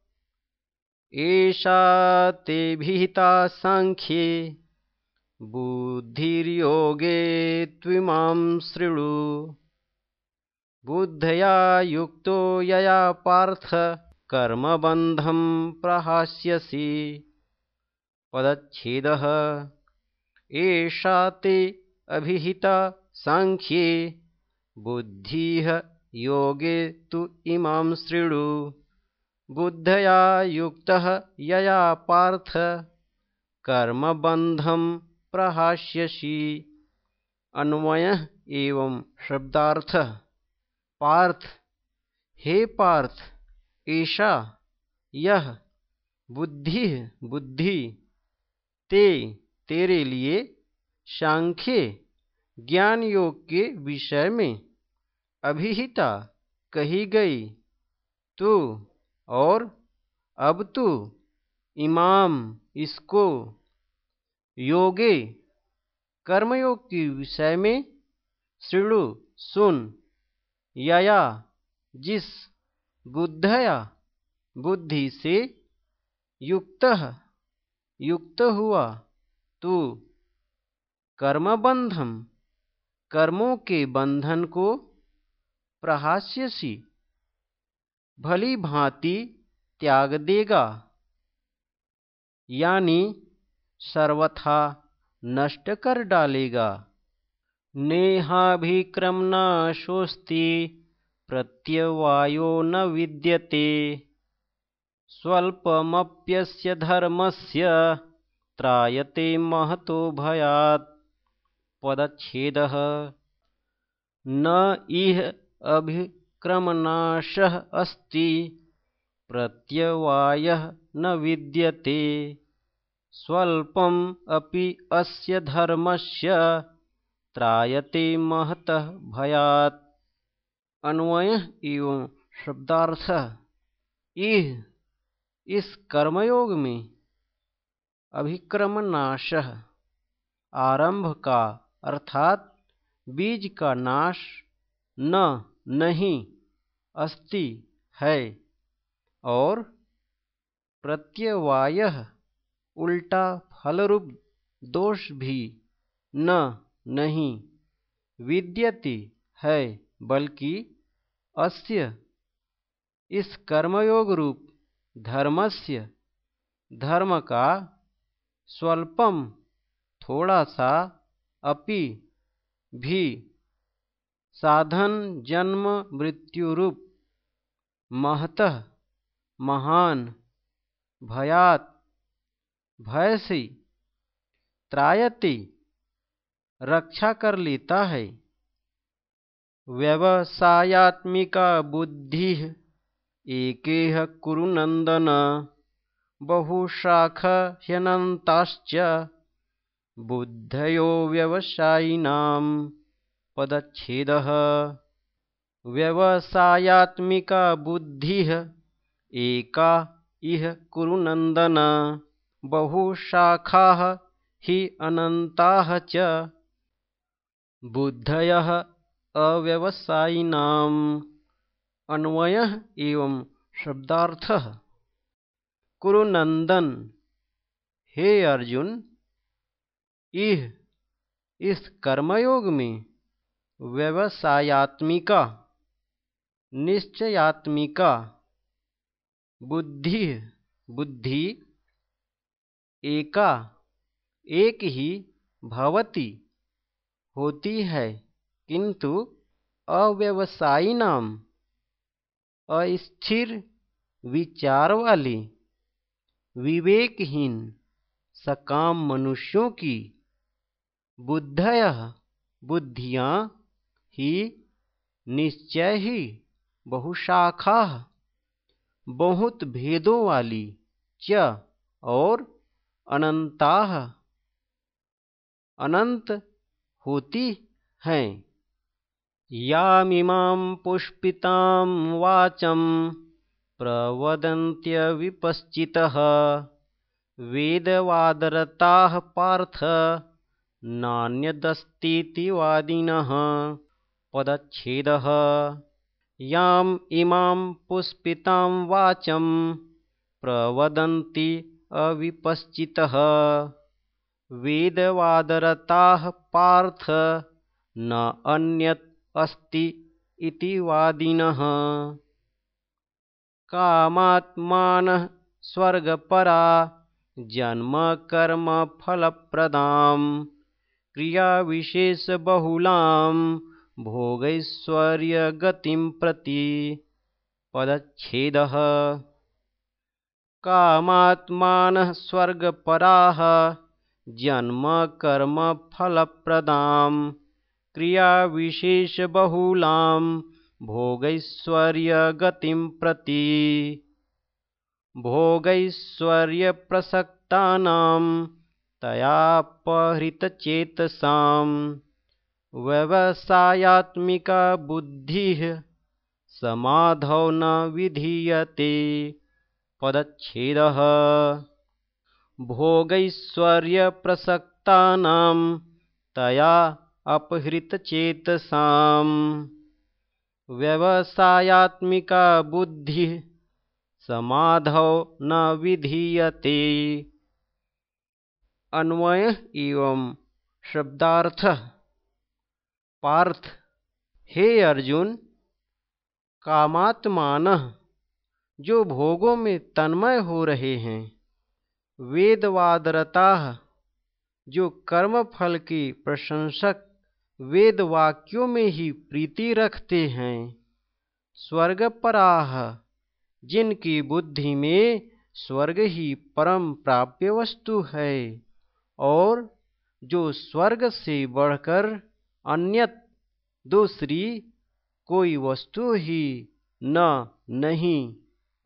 ऐसा ते विहिता सांख्ये, बुद्धिर्योगे त्विमां शृणु। बुद्धया युक्तो यया पार्थ। कर्मबन्धं प्रहास्यसि। पदच्छेदः। एषा ते अभिहिता सांख्ये। बुद्धिः योगे तु इमां शृणु बुद्धया युक्तः यया पार्थ। कर्मबन्धं प्रहास्यसि। अन्वय एवं शब्दार्थ। पार्थ। हे पार्थ। ऐसा यह बुद्धि बुद्धि। ते तेरे लिए सांख्य ज्ञान योग के विषय में अभिहिता कही गई। तो और अब तो इमाम इसको योगे कर्मयोग के विषय में श्रृणु सुन। यया जिस बुद्धया, बुद्धि से युक्त युक्त हुआ। तू कर्मबंधम, कर्मों के बंधन को प्रहास्यसी, भली भांति त्याग देगा। यानी सर्वथा नष्ट कर डालेगा। नेहाभिक्रमनाशोऽस्ति प्रत्यवायो न विद्यते। स्वल्पमप्यस्य धर्मस्य त्रायते महतो भयात्। पदच्छेदः। न इह अभिक्रमनाशः अस्ति। प्रत्यवायः न विद्यते। स्वल्पम् अपि अस्य धर्मस्य त्रायते महतः भयात् अन्वय एवं शब्दार्थ। इह, इस कर्मयोग में अभिक्रम नाश आरंभ का अर्थात बीज का नाश न, नहीं, अस्ति, है। और प्रत्यवाय, उल्टा फलरूप दोष भी न, नहीं, विद्यति, है। बल्कि अस्य, इस कर्मयोग रूप, धर्मस्य धर्म का स्वल्पम थोड़ा सा अपि भी साधन जन्म मृत्यु रूप महतः, महान, भयात भय से त्रायति, रक्षा कर लेता है। व्यवसायत्मिका बुद्धि एकेह कुरुनन्दन बहुशाखह्यनन्ताश्च बुद्धयो व्यवसायिनां पदच्छेदः। व्यवसायत्मिका बुद्धिः एका इह कुरुनन्दन बहुशाखाः हि अनन्ताः च। बुद्धयः अव्यवसायिनाम्। अन्वय एवं शब्दार्थ। कुरुनंदन हे अर्जुन, इह, इस कर्मयोग में व्यवसायत्मिका, निश्चयात्मिका, बुद्धि बुद्धि, एका, एक ही भवती होती है। किंतु अव्यवसायी नाम अस्थिर विचार वाले विवेकहीन सकाम मनुष्यों की बुद्धय बुद्धियाँ ही निश्चय ही बहुशाखा बहुत भेदों वाली च और अनंता। अनंत होती हैं। यामिमां पुष्पितां वाचं प्रवदन्त्यविपश्चितः। वेदवादरताः पार्थ नान्यदस्तीति वादिनः पदच्छेदः। याम् इमां पुष्पितां वाचं प्रवदन्ति अविपश्चितः। वेदवादरताः पार्थ न अन्यत् अस्ति इति वादिनः। कामात्मानः स्वर्गपरा जन्मकर्मफलप्रदां क्रियाविशेषबहुलां भोगैश्वर्यगतिं प्रति पदच्छेदः। कामात्मानः स्वर्गपराः जन्मकर्मफलप्रदां क्रियाविशेषबहुलां भोगैश्वर्यगतिं प्रति। भोगैश्वर्यप्रसक्तानां तयापहृतचेतसां व्यवसायात्मिका बुद्धिः समाधौ न विधीयते पदच्छेदः। भोगैश्वर्यप्रसक्तानां तया अपहृतचेतसाम्। व्यवसायात्मिका बुद्धिः समाधौ न विधीयते। अन्वय एवं शब्दार्थ। पार्थ। हे अर्जुन, कामात्मान, जो भोगों में तन्मय हो रहे हैं, वेदवादरता, जो कर्मफल की प्रशंसक वेद वाक्यों में ही प्रीति रखते हैं। स्वर्ग पराह, जिनकी बुद्धि में स्वर्ग ही परम प्राप्य वस्तु है, और जो स्वर्ग से बढ़कर अन्यत दूसरी कोई वस्तु ही न, नहीं,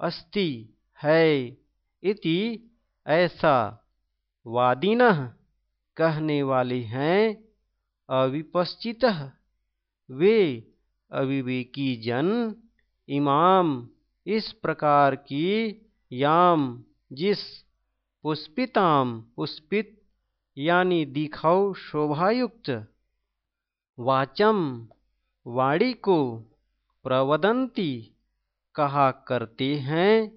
अस्ति है इति ऐसा वादिन कहने वाले हैं। अविपश्चित। वे अविवेकी जन इमाम, इस प्रकार की याम, जिस पुष्पिताम पुष्पित, यानी दिखाओ शोभायुक्त, वाचम, वाणी को प्रवदंती कहा करते हैं,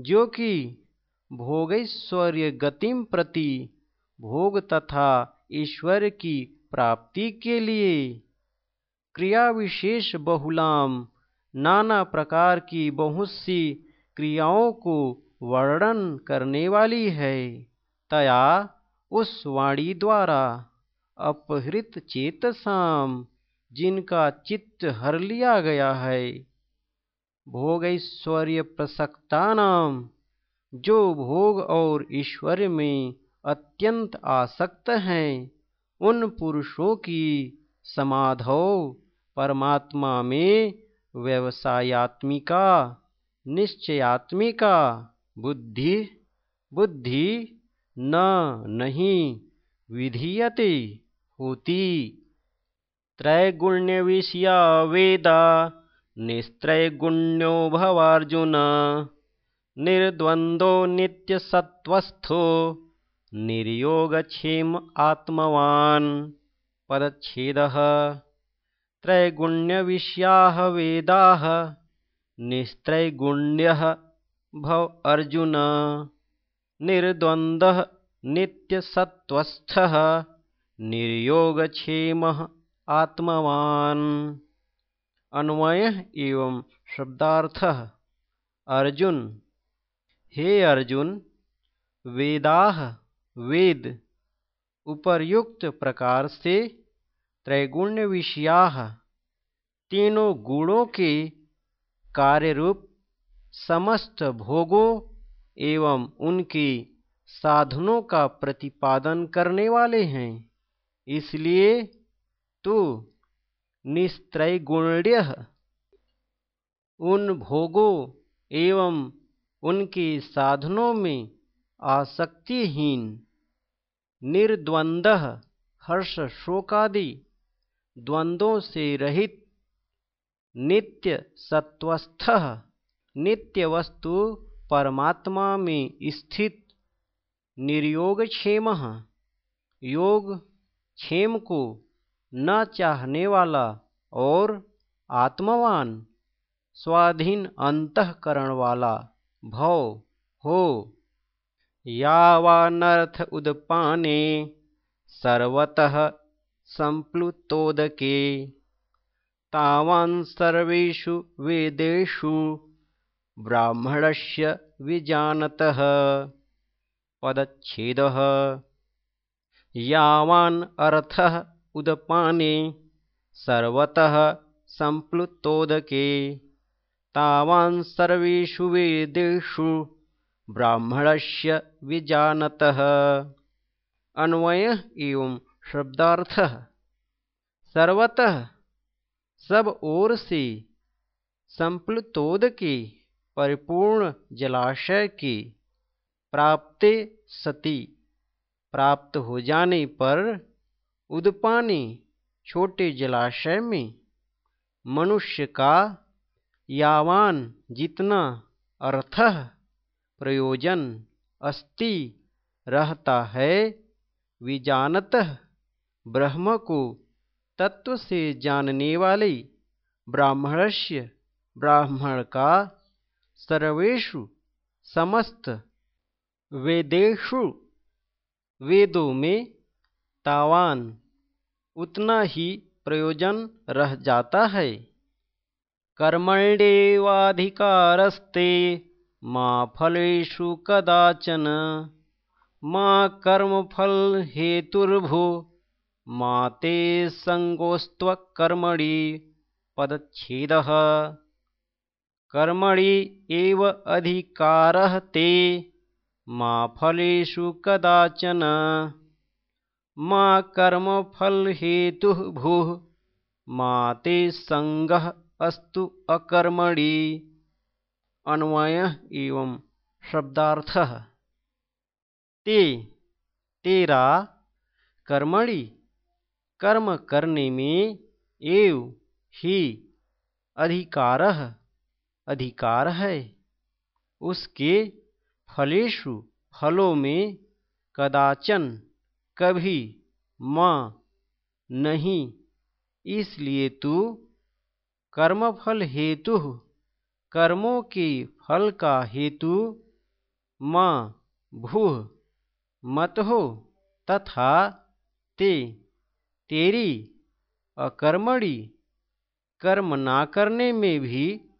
जो कि भोगैश्वर्य गतिम प्रति भोग तथा ईश्वर की प्राप्ति के लिए। क्रिया विशेष बहुलाम, नाना प्रकार की बहुत सी क्रियाओं को वर्णन करने वाली है। तया उस वाणी द्वारा अपहृत चेतसाम, जिनका चित्त हर लिया गया है। भोगैश्वर्य प्रसक्ता नाम जो भोग और ईश्वर में अत्यंत आसक्त हैं। उन पुरुषों की समाधौ परमात्मा में व्यवसायत्मिका, निश्चयात्मिका, बुद्धि बुद्धि न नहीं विधीयते होती। त्रैगुण्य विषया वेदा, निस्त्रैगुण्यो भवार्जुन, निर्द्वन्द्वो नित्यसत्वस्थो निर्योगक्षेम आत्मवान् पदच्छेदः। त्रैगुण्यविषयाः वेदाः निस्त्रैगुण्यः भव अर्जुन। निर्द्वन्द्वः नित्यसत्वस्थः निर्योगक्षेमः आत्मवान्। अन्वय एवं शब्दार्थ। अर्जुन हे अर्जुन वेदाह वेद उपर्युक्त प्रकार से त्रैगुण्य विषया तीनों गुणों के कार्य रूप समस्त भोगों एवं उनके साधनों का प्रतिपादन करने वाले हैं। इसलिए तो निस्त्रैगुण्य। उन भोगों एवं उनके साधनों में आसक्तिहीन निर्द्वंद, हर्ष शोकादि द्वंद्वों से रहित, नित्य सत्वस्थ, नित्य वस्तु परमात्मा में स्थित निर्योग क्षेम योग क्षेम को न चाहने वाला और आत्मवान, स्वाधीन अंतकरण वाला, भव, हो। यावानर्थ उदपाने सर्वतः सम्प्लुतोदके तावान् सर्वेषु वेदेषु ब्राह्मणस्य विजानतः। पदच्छेदः। यावान् अर्थः उदपाने सर्वतः सम्प्लुतोदके तावान् सर्वेषु वेदेषु ब्राह्मणस्य विजानतः। अन्वय एवं शब्दार्थ। सर्वतः सब ओर से संप्लुतोद के परिपूर्ण जलाशय की प्राप्ते सती प्राप्त हो जाने पर उदपानी छोटे जलाशय में मनुष्य का यावान जितना अर्थ प्रयोजन अस्ति रहता है। विजानत ब्रह्म को तत्व से जानने वाले ब्राह्मणस्य ब्राह्मण का सर्वेशु समस्त वेदेशु वेदों में तावान। उतना ही प्रयोजन रह जाता है। कर्मण्येवाधिकारस्ते माँ फलेषु कदाचन माँ कर्मफल हेतुर्भु माते संगोस्त्वकर्मणि पदच्छेदः। कर्मणि एव अधिकारः ते मा फलेषु कदाचन मा कर्मफलहेतुः भूः मा ते सङ्गः अस्तु अकर्मणि अन्वयः एवं शब्दार्थः। ते, तेरा, कर्मणि, कर्म करने में एव ही अधिकार अधिकार है। उसके फलेशु फलों में कदाचन कभी माँ नहीं, इसलिए तू कर्मफल हेतु कर्मों के फल का हेतु माँ मत हो तथा ते। तेरी, अकर्मणि, कर्म ना करने में भी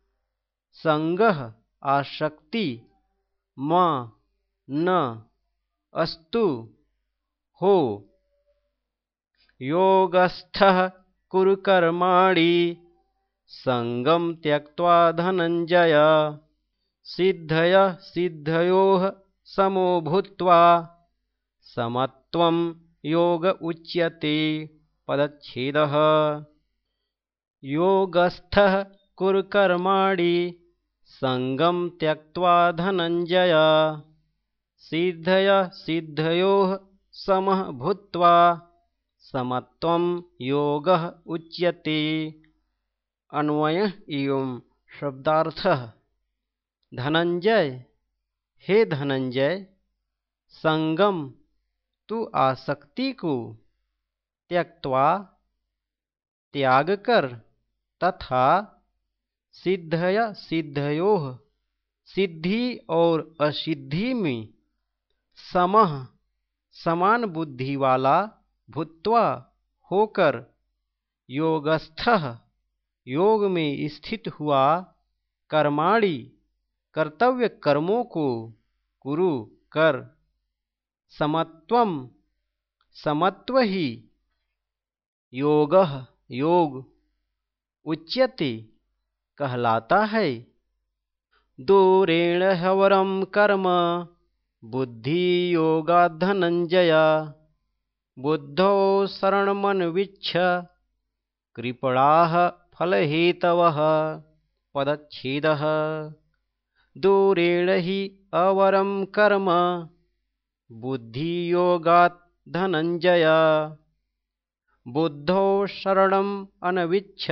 संगह आसक्ति माँ, न, अस्तु, हो। योगस्थ कुरुकर्माणि संगम त्यक्त्वा धनंजय सिद्धय सिद्धयो समो भूत्वा समत्वं योग उच्यते पदच्छेदः। योगस्थः कुरुकर्माणि सङ्गं त्यक्त्वा धनञ्जय। सिद्धय सिद्धयोः समः भूत्वा समत्वं योगः उच्यते अन्वय एवं शब्दार्थ। धनंजय, हे धनंजय, संगम, तू आसक्ति को त्यक्वा त्याग कर तथा सिद्धय सिद्धयो, सिद्धि और असिद्धि में समह, समान बुद्धि वाला भूत्वा होकर योगस्थ। योग में स्थित हुआ कर्माणि कर्तव्य कर्मों को कुरु कर समत्वम, समत्व ही। योग योग उच्यते कहलाता है। दूरेण हवरम कर्म, बुद्धि योगा धनंजय बुद्धो शरणमन्विच्छ, कृपणा फलहेतव पदछेद दूरेण ही अवरम कर्म, बुद्धियोगात् धनंजय बुद्धो शरणम् अनविच्छ,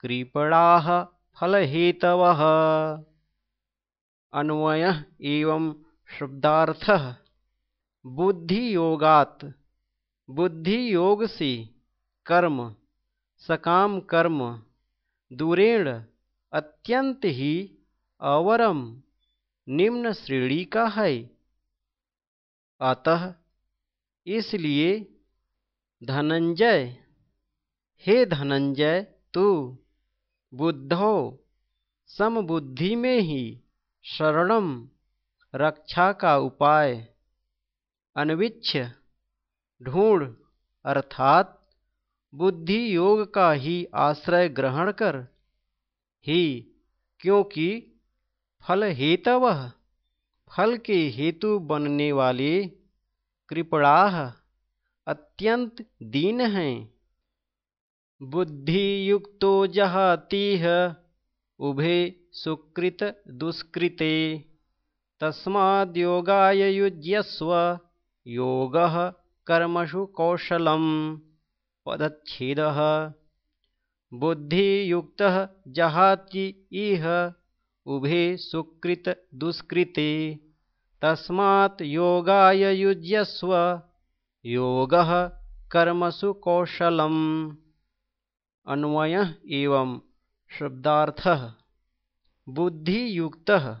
कृपणाः फलहेतवः। अन्वय एवं शब्दार्थः। बुद्धि योगात बुद्धि योग से कर्म। सकाम कर्म, दूरेण अत्यंत ही अवरम, निम्न श्रेणी का है। अतः इसलिए धनंजय, हे धनंजय, तू बुद्धो, समबुद्धि में ही शरणम, रक्षा का उपाय। अनविच्छ ढूंढ, अर्थात बुद्धि योग का ही आश्रय ग्रहण कर। ही, क्योंकि फल हेतव फल के हेतु बनने वाले कृपणाह अत्यंत दीन हैं। बुद्धियुक्तो जहातीह, उभे सुकृत दुष्कृते तस्माद्योगाय युज्यस्व, योगः कर्मसु कौशलम्। पदच्छेदः। बुद्धियुक्तः जहाति इह, उभे सुकृतदुष्कृते तस्मात् योगाय युज्यस्व, योगः कर्मसु कौशलम्। अन्वय एवं शब्दार्थः। बुद्धियुक्त।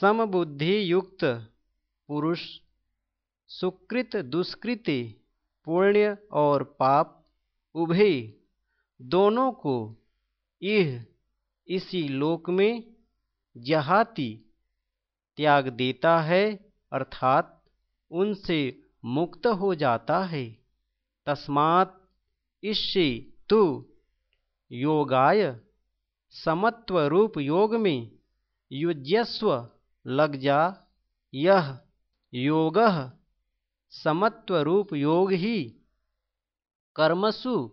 समबुद्धियुक्त, पुरुष, सुकृत दुष्कृति। पुण्य और पाप उभय दोनों को यह इसी लोक में जहाती त्याग देता है, अर्थात उनसे मुक्त हो जाता है। तस्मात् इससे तू योगाय समत्व रूप योग में युजस्व लग जा। यह योग समत्व रूप योग ही। कर्मसु,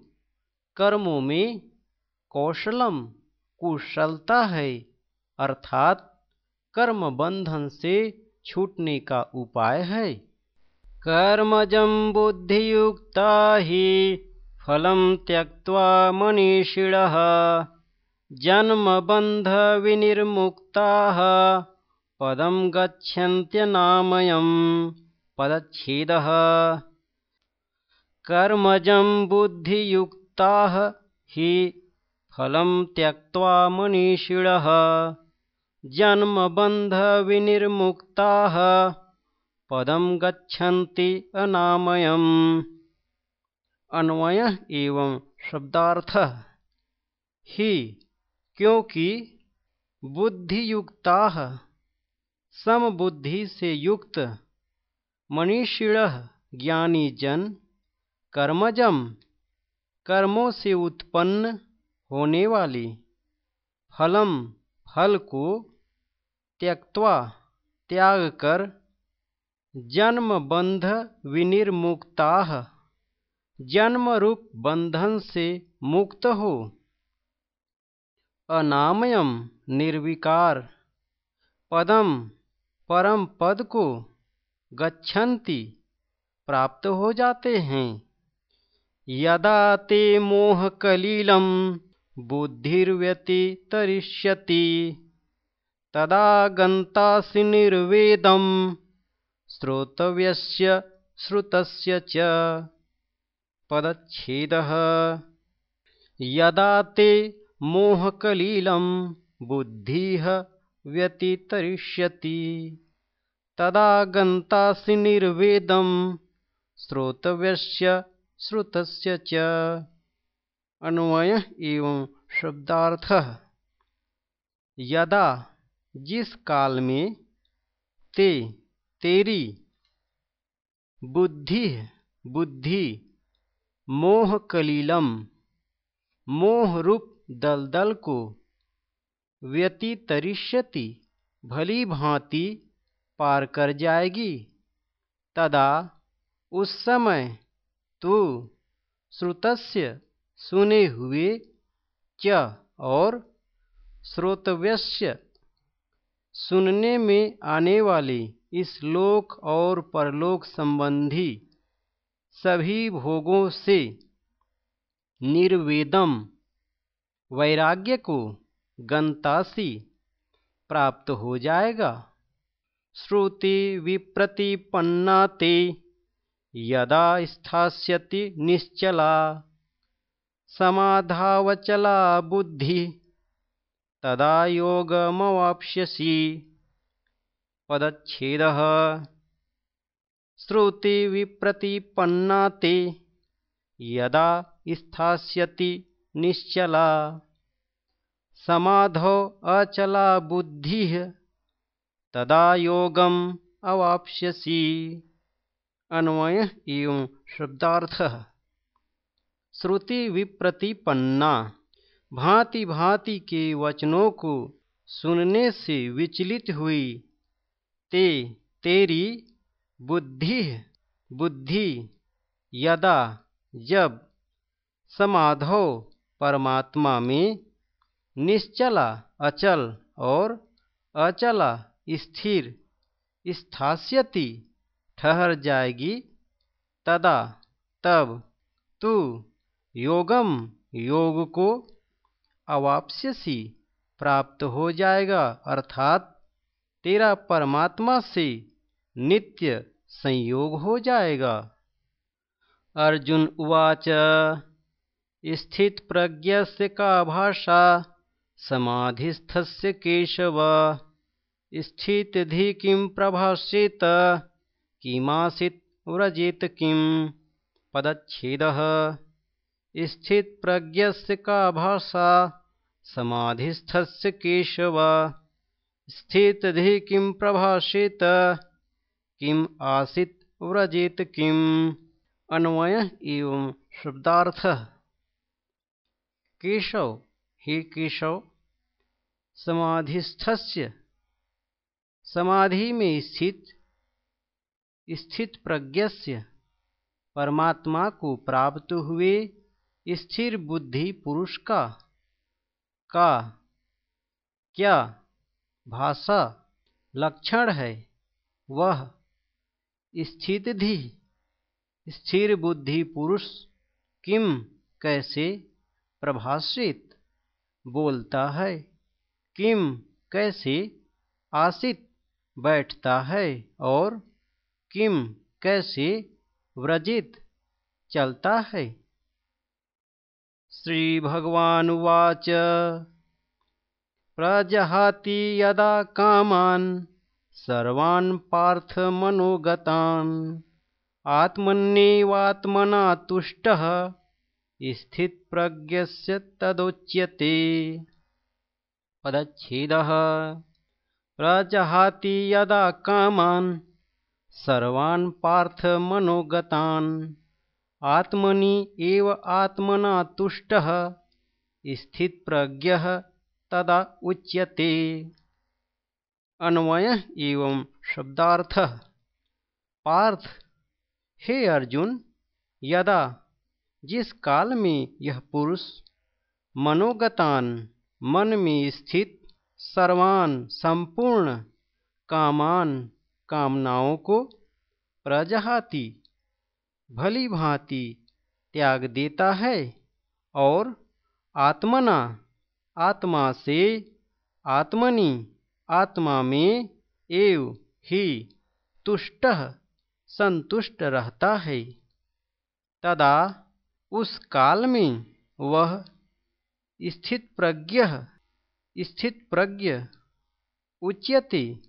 कर्मों में कौशलम, कुशलता है। अर्थात कर्म बंधन से छूटने का उपाय है। कर्मजं बुद्धियुक्ता हि फलं त्यक्त्वा मनीषिणः। जन्मबन्धविनिर्मुक्ताः, पदं गच्छन्त्यनामयं पदच्छेदः। कर्मजं बुद्धियुक्ताः हि फलं त्यक्त्वा मनीषिणः जन्मबन्धविनिर्मुक्ताः पदम गच्छन्ति अनामयम्। अन्वय एवं शब्दार्थ। ही, क्योंकि बुद्धियुक्ता समबुद्धि से युक्त मनीषिण ज्ञानी जन, कर्मजम, कर्मों से उत्पन्न होने वाली। फलम, फल को त्यक्वा त्याग कर जन्म बंध विनिर्मुक्ता जन्म रूप बंधन से मुक्त हो। अनामयम निर्विकार, पदम, परम पद को गच्छन्ति, प्राप्त हो जाते हैं। यदा ते मोह कलीलम बुद्धिर्व्यतितरिष्यति, तदा गंतासि निर्वेदम श्रोतव्यस्य श्रुतस्य च पदच्छेदः। यदा ते मोहकलीलं बुद्धिः व्यतितरिष्यति तदा गन्तासि निर्वेदं श्रोतव्यस्य श्रुतस्य च। अन्वय एवं शब्दार्थः। यदा जिस काल में ते तेरी बुद्धि बुद्धि मोह कलीलम मोह रूप दलदल को व्यतितरिष्यति, भली भांति पार कर जाएगी। तदा उस समय तू श्रुतस्य सुने हुए च और श्रोतव्यस्य सुनने में आने वाले इस लोक और परलोक संबंधी सभी भोगों से निर्वेदम वैराग्य को गंतासी प्राप्त हो जाएगा। श्रुति विप्रतिपन्ना ते। यदा स्थास्यति निश्चला। समाधावचला बुद्धि। तदा योगमवाप्स्यसि। पदच्छेदः। श्रुतिविप्रतिपन्ना ते। यदा स्थास्यति निश्चला। समाधौ अचला बुद्धिः। तदा योगम अवाप्स्यसि। अन्वय एवं शब्दार्थ। श्रुति विप्रतिपन्ना भांति भांति के वचनों को सुनने से विचलित हुई। ते, तेरी बुद्धि बुद्धि, यदा, जब, समाधो, परमात्मा में निश्चला, अचल और अचला स्थिर स्थास्यति, ठहर जाएगी। तदा, तब, तू, योगम योग को अवापस्यसी, प्राप्त हो जाएगा। अर्थात, तेरा परमात्मा से नित्य संयोग हो जाएगा। अर्जुन उवाच, स्थित प्रज्ञ का भाषा, समाधिस्थस्य केशव। स्थितधि किं प्रभाष्येत किमासीत् व्रजेत किं? पदच्छेदः। स्थितप्रज्ञस्य का भाषा? समाधिस्थस्य केशव। स्थितधि किं प्रभाषेत? किम् आसीत् व्रजेत किम्? अन्वय एवं शब्दार्थ। केशव, हे केशव, समाधिस्थस्य समाधि में स्थित स्थित प्रज्ञस्य परमात्मा को प्राप्त हुए स्थिर बुद्धि पुरुष का का क्या भाषा लक्षण है? वह स्थित धी स्थिर बुद्धि पुरुष किम कैसे प्रभाषित? बोलता है, किम कैसे आसित? बैठता है और किम कैसे व्रजित चलता है। श्री भगवान उवाच। प्रजहाति यदा कामान, सर्वान् पार्थमनोगतान् तुष्टः, स्थितप्रज्ञस्य तदुच्यते। पदच्छेदः। प्रजहाति यदा कामान्, सर्वान् पार्थमनोगतान् आत्मनि एव आत्मना तुष्टः, स्थितप्रज्ञः तदा उच्यते। अन्वय एवं शब्दार्थ। पार्थ, हे अर्जुन, यदा जिस काल में यह पुरुष मनोगतान, मन में स्थित सर्वान संपूर्ण कामान कामनाओं को प्रजहाति भली भांति त्याग देता है और आत्मना, आत्मा से आत्मनि, आत्मा में एव ही तुष्ट संतुष्ट रहता है। तदा उस काल में वह स्थित प्रज्ञ स्थित प्रज्ञ उच्यते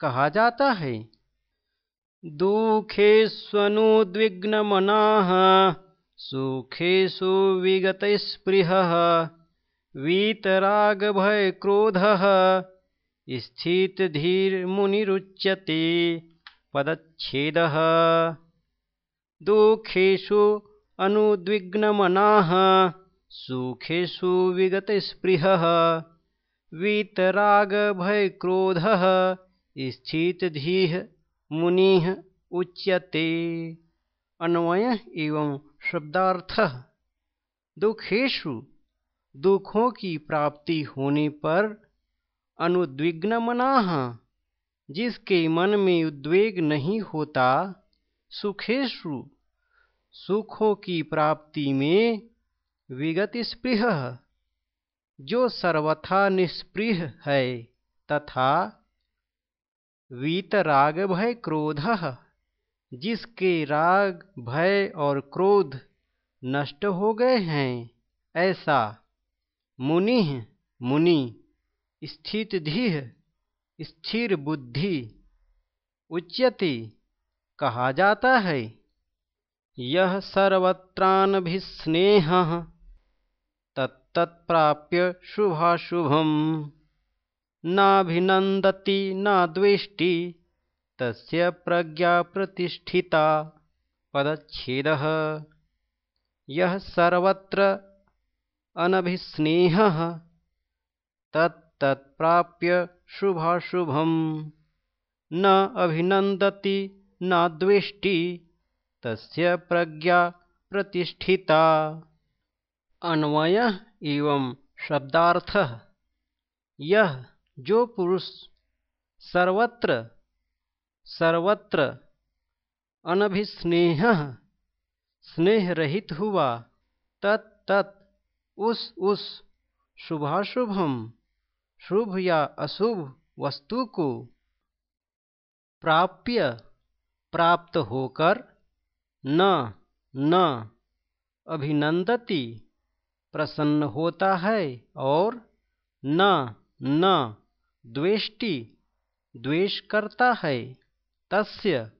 कहा जाता है। दुखे दुखेष्वनुद्विग्नमनाः सुखेषु विगतस्पृहः वीतरागभयक्रोधः स्थितधीर्मुनिरुच्यते पदच्छेदः। दुःखेषु अनुद्विग्नमनाः सुखेषु विगतस्पृहः, वीतरागभयक्रोधः स्थितधीः मुनिः उच्यते। अन्वय एवं शब्दार्थ दुखेशु दुखों की प्राप्ति होने पर अनुद्विग्न मनाह जिसके मन में उद्वेग नहीं होता सुखेशु सुखों की प्राप्ति में विगत स्पृह जो सर्वथा निष्पृह है, तथा वीतराग भय क्रोध, जिसके राग, भय और क्रोध नष्ट हो गए हैं, ऐसा मुनि मुनि, स्थित धीह, स्थिर बुद्धि, उच्यते कहा जाता है। यह सर्वत्रानभिस्नेह तत्तत्प्राप्य शुभाशुभम। नाभिनन्दति न द्वेष्टि तस्य प्रज्ञा प्रतिष्ठिता, पदच्छेदः। यः सर्वत्र अनभिस्नेहः, तत्तत्प्राप्य शुभाशुभं न अभिनन्दति न द्वेष्टि तस्य प्रज्ञा प्रतिष्ठिता। अन्वय एवं शब्दार्थ। यह जो पुरुष सर्वत्र सर्वत्र अनभिस्नेह स्नेह रहित हुआ, तत् तत्, उस उस, शुभाशुभम, शुभ या अशुभ वस्तु को प्राप्य, प्राप्त होकर न न अभिनंदती। प्रसन्न होता है और न न, द्वेष्टि, द्वेष करता है। तस्य,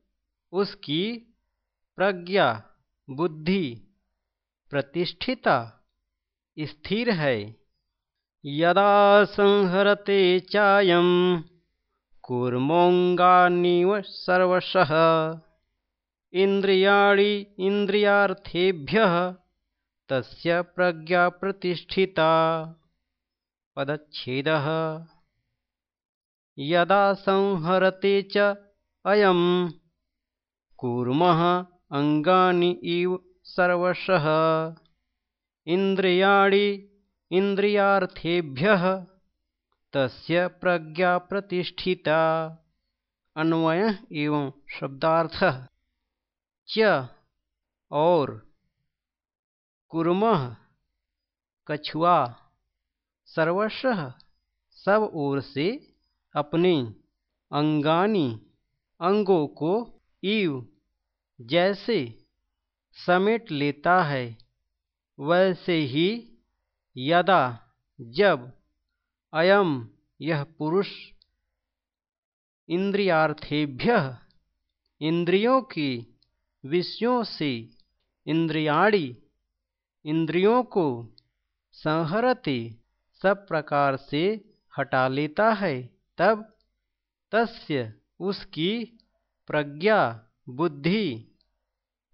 उसकी प्रज्ञा, बुद्धि, प्रतिष्ठिता, स्थिर है। यदा संहरते चायं कूर्मोऽङ्गानीव सर्वशः। इन्द्रियाणि इन्द्रियार्थेभ्यः तस्य प्रज्ञा प्रतिष्ठिता। पदच्छेदः। यदा संहरते च अयं कूर्मः अङ्गानि इव सर्वशः। इन्द्रियाणि इन्द्रियार्थेभ्यः तस्य प्रज्ञा प्रतिष्ठिता। अन्वय एवं शब्दार्थ। च। और कुर्मः, कछुआ, सर्वशः, सब ओर से अपने अंगानी अंगों को ईव, जैसे समेट लेता है, वैसे ही यदा जब अयम यह पुरुष इंद्रियार्थेभ्य, इंद्रियों की विषयों से इंद्रियाड़ी इंद्रियों को संहरते सब प्रकार से हटा लेता है, तब तस्य उसकी प्रज्ञा, बुद्धि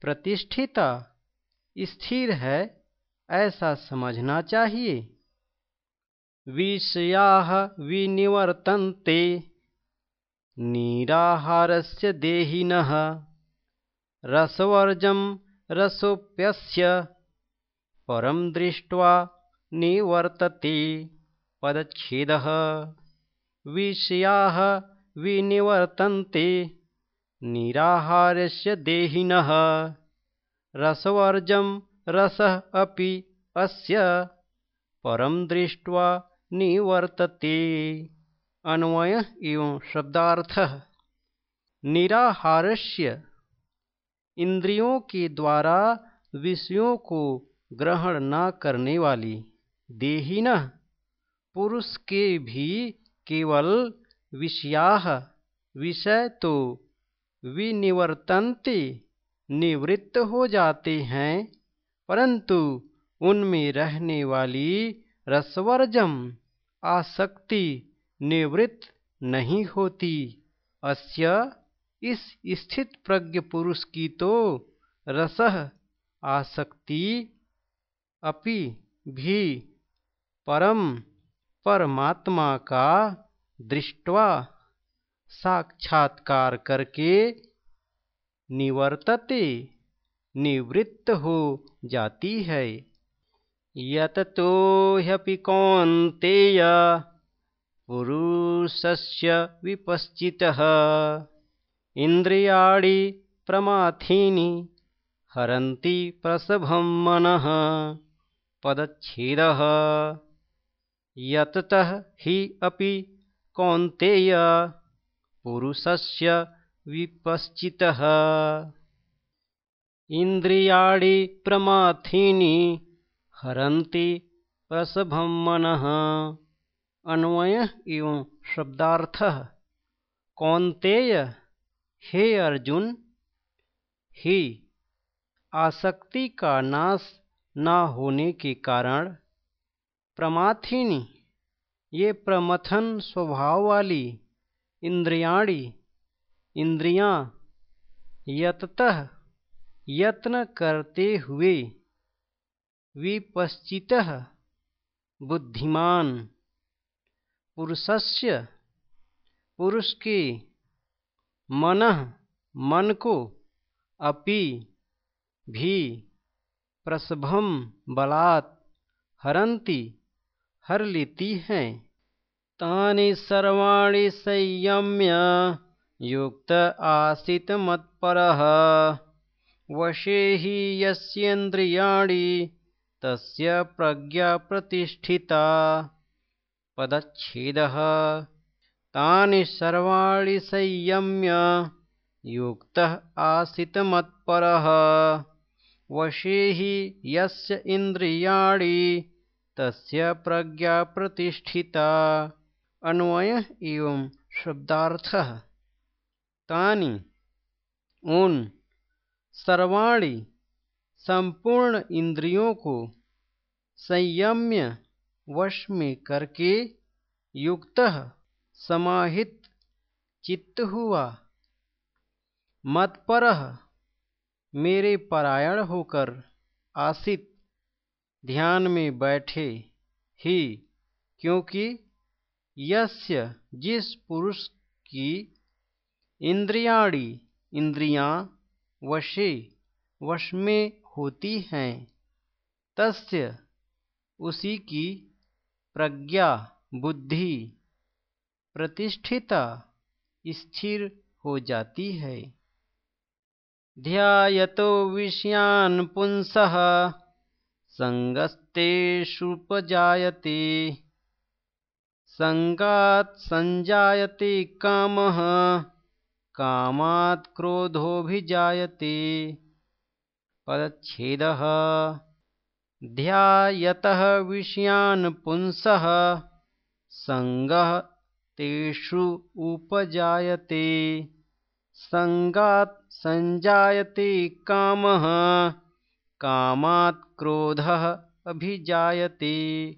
प्रतिष्ठिता स्थिर है, ऐसा समझना चाहिए। विषया विनिवर्तन्ते, निराहारस्य देहिनः, रसवर्जं रसोप्यस्य परं दृष्ट्वा निवर्तते। पदच्छेदः। विषयाः विनिवर्तन्ते। निराहारस्य देहिनः। रसवर्जं रसः अपि अस्य। परं दृष्ट्वा निवर्तते। अन्वय एवं शब्दार्थ। निराहारस्य। इंद्रियों के द्वारा विषयों को ग्रहण न करने वाली देहिन पुरुष के भी केवल विषया विषय तो विनिवर्तन्ते निवृत्त हो जाते हैं, परंतु उनमें रहने वाली रसवर्जम आसक्ति निवृत्त नहीं होती। अस्य इस स्थित प्रज्ञ पुरुष की तो रस आसक्ति अपि भी परम परमात्मा का दृष्टवा साक्षात्कार करके निवर्तते, निवृत्त हो जाती है। यततो ह्यपि कौन्तेय पुरुषस्य विपश्चितः। इन्द्रियाणि प्रमाथीनि हरन्ति प्रसभं मनः। पदच्छेदः। यततः हि अपि कौन्तेय पुरुषस्य विपश्चितः। इन्द्रियाणि प्रमाथीनि हरन्ति प्रसभं मनः। अन्वय एवं शब्दार्थ। कौन्तेय, हे अर्जुन, ही आसक्ति का नाश न होने के कारण प्रमाथिनी, ये प्रमथन स्वभाव वाली इंद्रियाणी, इंद्रियाँ यततः यत्न करते हुए विपश्चित बुद्धिमान। पुरुषस्य पुरुष के मन मन को अपि भी प्रसभम बलात् हरंती हर लेती हैं। तानि सर्वाणि संयम्य, युक्त आसीत मत्परः। वशे हि यस्येन्द्रियाणि, तस्य प्रज्ञा प्रतिष्ठिता। पदच्छेदः, तानि सर्वाणि संयम्य, युक्तः आसीत् मत्परः। वशे हि यस्य इन्द्रियाणि, तस्य प्रज्ञा प्रतिष्ठिता। अन्वय एवं शब्दार्थ। तानि। उन सर्वाणी संपूर्ण इंद्रियों को संयम्य वश में करके युक्त समाहित चित्त हुआ। मतपर। मेरे परायण होकर आसित ध्यान में बैठे ही, क्योंकि यस्य जिस पुरुष की इंद्रियाड़ी इंद्रियाँ वशे वश में होती हैं, तस्य उसी की प्रज्ञा बुद्धि प्रतिष्ठिता स्थिर हो जाती है। ध्यायतो विषयान् पुंसः सङ्गस्तेषुपजायते। सङ्गात् सञ्जायते कामः कामात् क्रोधोऽभिजायते। पदच्छेदः ध्यायतः विषयान् पुंसः सङ्गः तेषु उपजायते सङ्गात् सञ्जायते कामः, कामात् क्रोधः अभिजायते।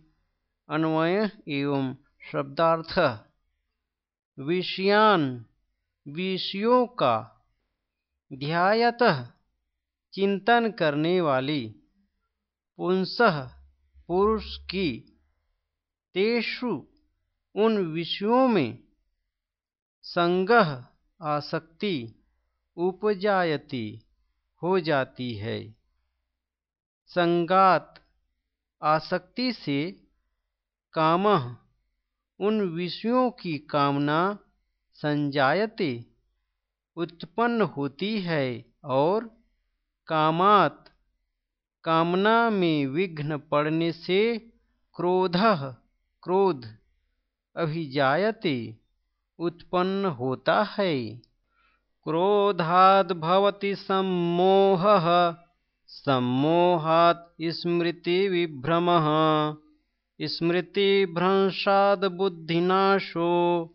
अन्वय एवं शब्दार्थ। विषयान, विषयों का ध्यायत चिंतन करने वाली पुंस पुरुष की तेषु उन विषयों में संगह आसक्ति उपजायती हो जाती है। संगात आसक्ति से काम उन विषयों की कामना संजायते उत्पन्न होती है और कामात कामना में विघ्न पड़ने से क्रोध क्रोध अभिजायते। उत्पन्न होता है। क्रोधाद् भवति सम्मोहः, सम्मोहात् स्मृतिविभ्रमः स्मृतिभ्रंशाद् बुद्धिनाशो,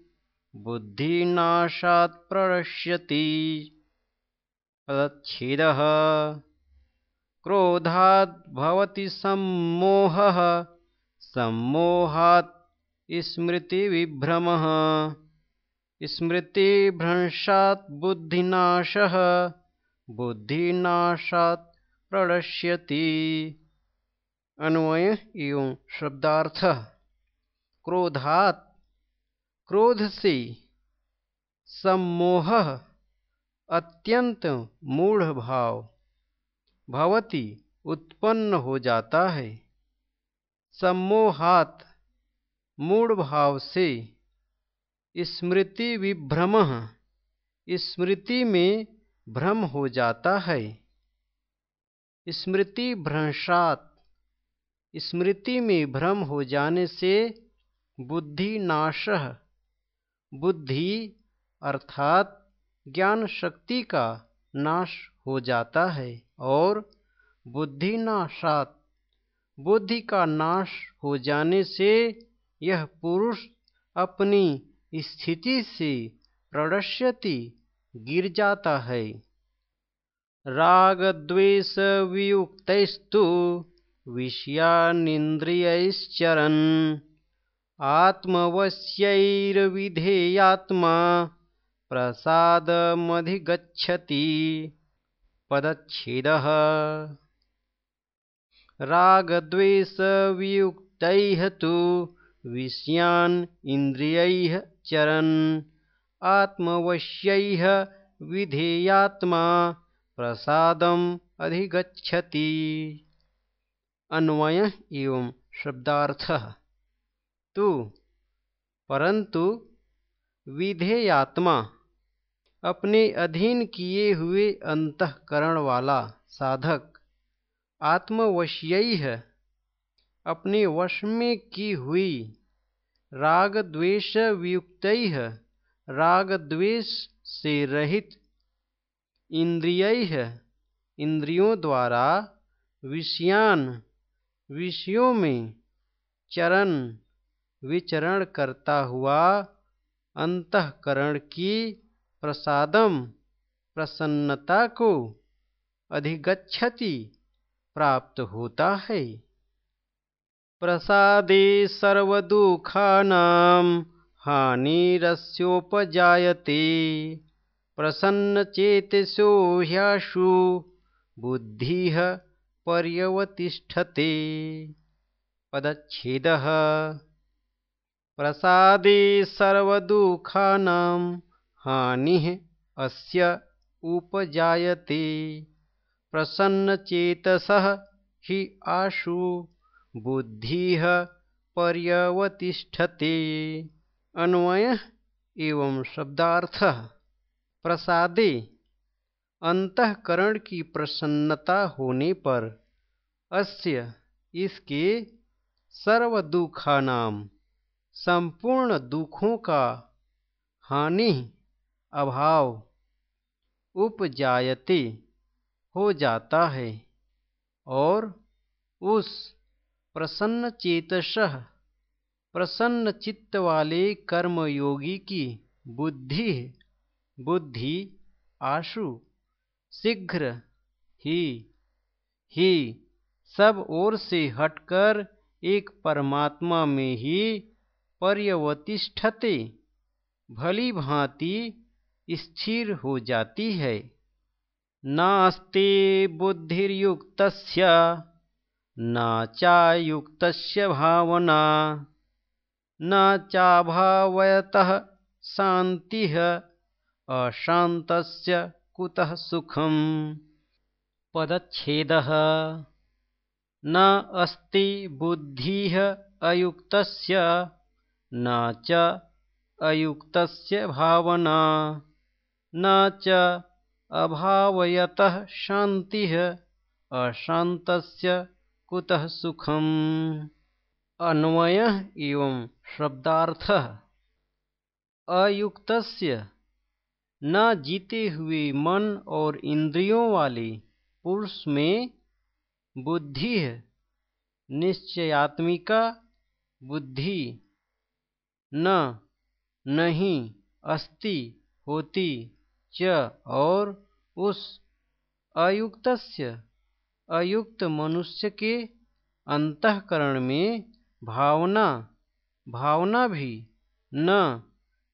बुद्धिनाशात् प्रणश्यति पदच्छेदः सम्मोहः, सम्मोहात् स्मृतिविभ्रमः स्मृतिभ्रंशात् बुद्धिनाशः, बुद्धिनाशात् प्रणश्यति अन्वय एवं शब्दार्थ। क्रोधात् क्रोध से सम्मोह अत्यंत मूढ़ भाव भवती, उत्पन्न हो जाता है। सम्मोहात मूढ़ भाव से स्मृति विभ्रम। स्मृति में भ्रम हो जाता है। स्मृति भ्रंशात। स्मृति में भ्रम हो जाने से बुद्धि नाश। बुद्धि अर्थात ज्ञान शक्ति का नाश हो जाता है और बुद्धि नाशात। बुद्धि का नाश हो जाने से यह पुरुष अपनी स्थिति से प्रदर्श्यति गिर जाता है। राग द्वेष वियुक्तस्तु विषयानिन्द्रियैश्चरन्, आत्मवश्यैर्विधेयात्मा, प्रसादमधिगच्छति। पदच्छेदः। रागद्वेषवियुक्तैः तु विषयान् इन्द्रियैः चरन् आत्मवश्यैः विधेयात्मा प्रसादम अधिगच्छति। अन्वय एवं शब्दार्थ। तो परंतु विधेयात्मा अपने अधीन किए हुए अंतकरण वाला साधक आत्मवशीय है अपने वश में की हुई राग द्वेष वियुक्त राग द्वेष से रहित इंद्रिय, इंद्रियों द्वारा विषयान, विषयों में चरण विचरण करता हुआ अंतकरण की प्रसादम, प्रसन्नता को अधिगछति प्राप्त होता है। प्रसादे सर्वदुःखानां हानिरस्योपजायते। प्रसन्नचेतसो ह्याशु बुद्धिः पर्यवतिष्ठते। पदच्छेदः। प्रसादे सर्वदुःखानां हानिः अस्य उपजायते। प्रसन्नचेतसः हि आशु बुद्धि पर्यवतिष्ठते। अन्वय एवं शब्दार्थ। प्रसादे। अंतकरण की प्रसन्नता होने पर अस्य इसके सर्व नाम संपूर्ण दुखों का हानि, अभाव, उपजायते हो जाता है और उस प्रसन्न चेतस, प्रसन्न चित्त वाले कर्मयोगी की बुद्धि बुद्धि आशु, शीघ्र ही ही सब ओर से हटकर एक परमात्मा में ही पर्यवतिष्ठते, भली भांति स्थिर हो जाती है। नास्ते बुद्धिर्युक्त न चायुक्तस्य भावना न चाभावयतः शान्तिः अशान्तस्य कुतः सुखम्? पदच्छेदः। न अस्ति बुद्धिः अयुक्तस्य न च अयुक्तस्य भावना न च अभावयतः शान्तिः अशान्तस्य कुतः सुखम? अन्वय एवं शब्दार्थ। अयुक्त न जीते हुए मन और इंद्रियों वाले पुरुष में बुद्धि निश्चयात्मिका बुद्धि, न, नहीं, अस्ति, होती, च और उस। अयुक्तस्य अयुक्त मनुष्य के अंतकरण में भावना भावना भी न,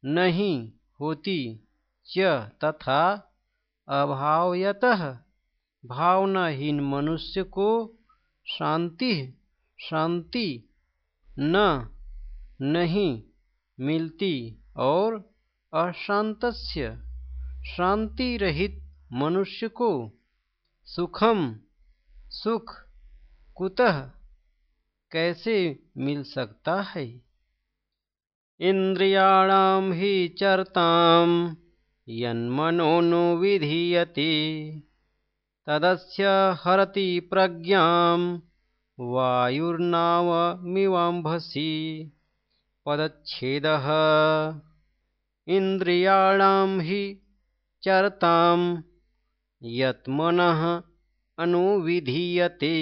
नहीं होती। च तथा अभावयतः भावनाहीन मनुष्य को शांति शांति न, नहीं मिलती और अशांतस्य शांति रहित मनुष्य को सुखम सुख कुतः कैसे मिल सकता है? इंद्रियाणाम ही चरताम यन्मनोनु विधीयते तदस्य हरति प्रज्ञा वायुर्नावमिवाम्भसि। पदच्छेदः इन्द्रियाणां हि चरतां यत्मनः अनुविधीयते।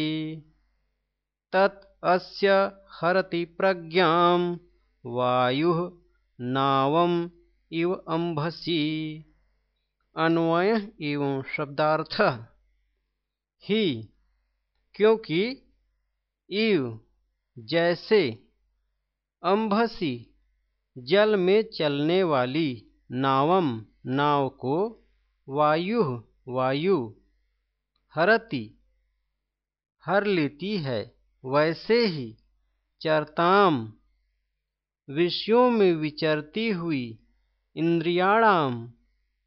तत् अस्य हरति प्रज्ञां। वायुः नावम इव अम्भसी। अन्वय एवं शब्दार्थ। ही, क्योंकि इव जैसे अम्भसी जल में चलने वाली नावम नाव को वायु वायु हरती, हर लेती है, वैसे ही चरताम। विषयों में विचरती हुई इंद्रियाणाम,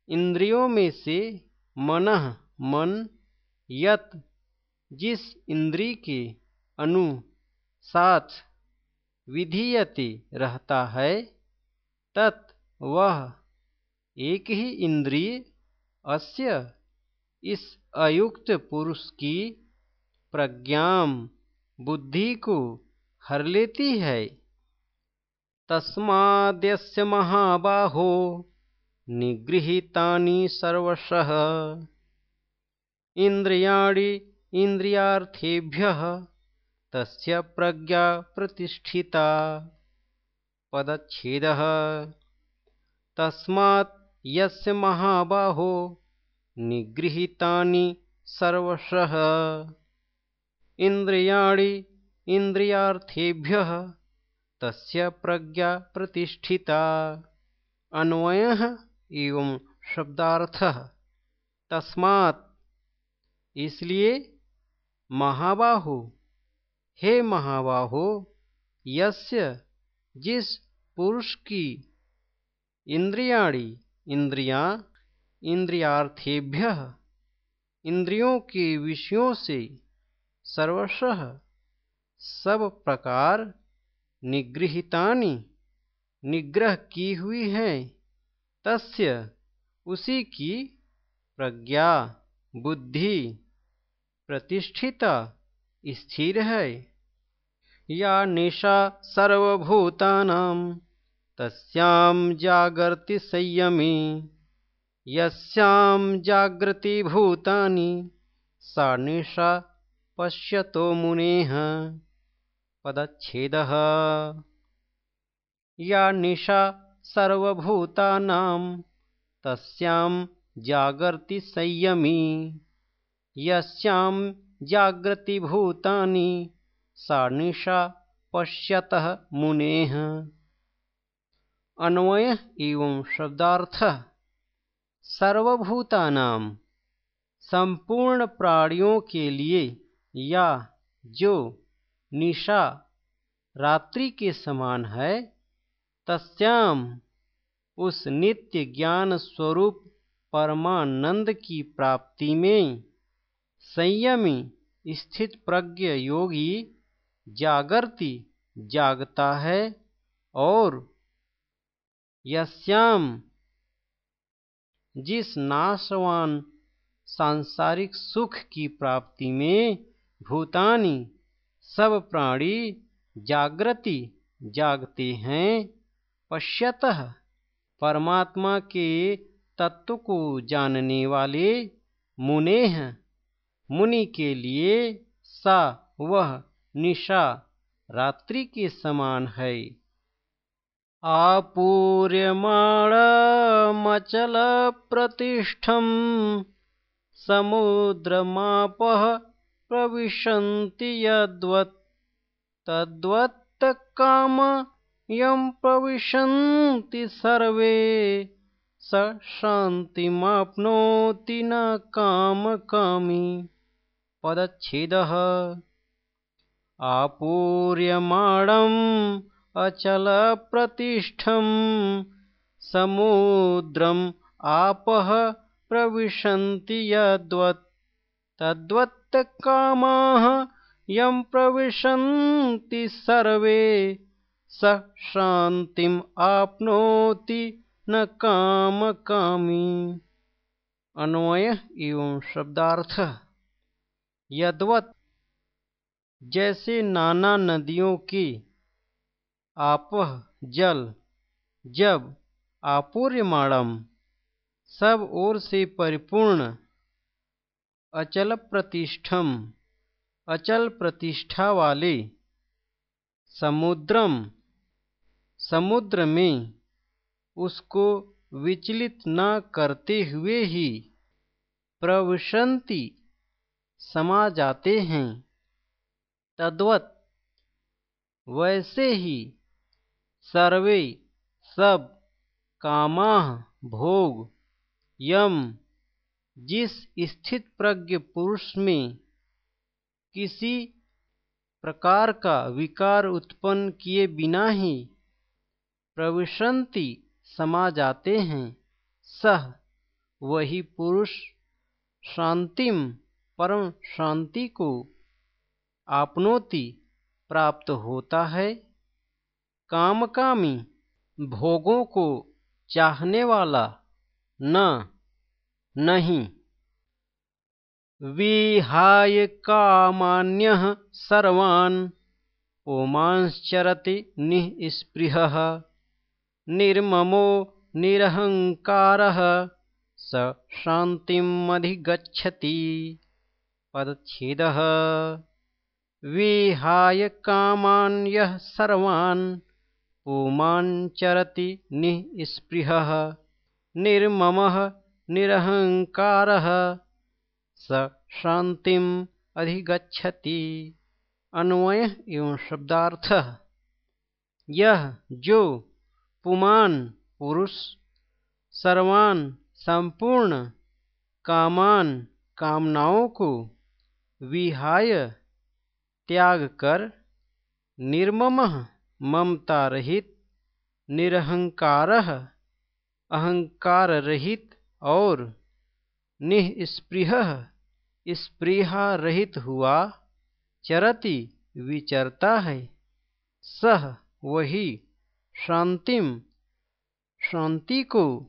इंद्रियों में से मन मन, यत, जिस इंद्री के अनु, साथ विधीयते रहता है, तत् वह एक ही इंद्रिय, अस्य इस अयुक्त पुरुष की प्रज्ञा बुद्धि को हर लेती है। तस्माद्यस्य महाबाहो, निगृहीतानि सर्वशः। इन्द्रियाणि इन्द्रियार्थेभ्यः, तस्य प्रज्ञा प्रतिष्ठिता। पदच्छेदः। तस्मात् यस्य महाबाहो निगृहीतानि सर्वशः। इन्द्रियाणि इन्द्रियार्थेभ्यः तस्य प्रज्ञा प्रतिष्ठिता। अन्वयः एवं शब्दार्थः। तस्मात् इसलिए महाबाहु, हे महाबाहो, यस्य जिस पुरुष की इंद्रियाणी, इंद्रियाँ इंद्रियार्थेभ्य, इंद्रियों के विषयों से सर्वशः सब प्रकार निगृहितानि निग्रह की हुई है, तस्य उसी की प्रज्ञा, बुद्धि प्रतिष्ठिता स्थिर है। या निशा सर्वभूतानां, तस्यां जागर्ति संयमी। यस्यां जागृति भूतानि सा निशा पश्यतो मुनेः पदच्छेदः। या निशा सर्वभूतानां तस्यां जागर्ति संयमी। यस्यां जागृतिभूतानि सा निशा पश्यतः मुनेः। अन्वय एवं शब्दार्थ सर्वभूतानां, संपूर्ण प्राणियों के लिए या जो निशा रात्रि के समान है तस्याम उस नित्य ज्ञान स्वरूप परमानंद की प्राप्ति में संयमी स्थित प्रज्ञ योगी जागृति जागता है और यस्याम जिस नाशवान सांसारिक सुख की प्राप्ति में भूतानी सब प्राणी जागृति जागते हैं, पश्यत परमात्मा के तत्व को जानने वाले मुने मुनि के लिए सा वह निशा रात्रि के समान है। आपूर्यमाणमचलप्रतिष्ठं समुद्रमापः प्रविशन्ति यद्वत्। तद्वत्तकाम यं प्रविशन्ति सर्वे। स शान्तिमाप्नोति न कामकामी। पदच्छेदः। आपूर्यमाणम् अचलप्रतिष्ठं समुद्रम् आपः प्रविशन्ति यद्वत्। तद्वत्कामाः यं प्रविशन्ति सर्वे, स शान्तिम् आपनोति न कामकामी। अन्वय एवं शब्दार्थ। यद्वत, जैसे नाना नदियों की आपह जल, जब आपूर्यमाणम, सब ओर से परिपूर्ण, अचल प्रतिष्ठम, अचल प्रतिष्ठा वाले, समुद्रम, समुद्र में, उसको विचलित न करते हुए ही, प्रविशंति, समा जाते हैं। तद्वत, वैसे ही सर्वे सब कामा भोग, यम, जिस स्थित प्रज्ञ पुरुष में किसी प्रकार का विकार उत्पन्न किए बिना ही प्रविशंति समा जाते हैं, सह वही पुरुष शांतिम परम शांति को आपनोति प्राप्त होता है। कामकामी भोगों को चाहने वाला न, नहीं। विहाय कामान्यः सर्वान्, ओमांश्चरति निःस्पृहः। निर्ममो निरहङ्कारः, स शान्तिमधिगच्छति। पदच्छेदः। विहाय कामान् यः सर्वान् पुमाञ्चरति निःस्पृहः, निर्ममः, निरहङ्कारः, स शान्तिम् अधिगच्छति। अन्वय एवं शब्दार्थ। यह जो, पुमान, पुरुष, सर्वान संपूर्ण कामान कामनाओं को विहाय त्याग कर निर्मम। ममता रहित निरहंकार अहंकार रहित और निःस्पृह स्पृहा रहित हुआ, चरति विचरता है। सह वही शांतिम शांति को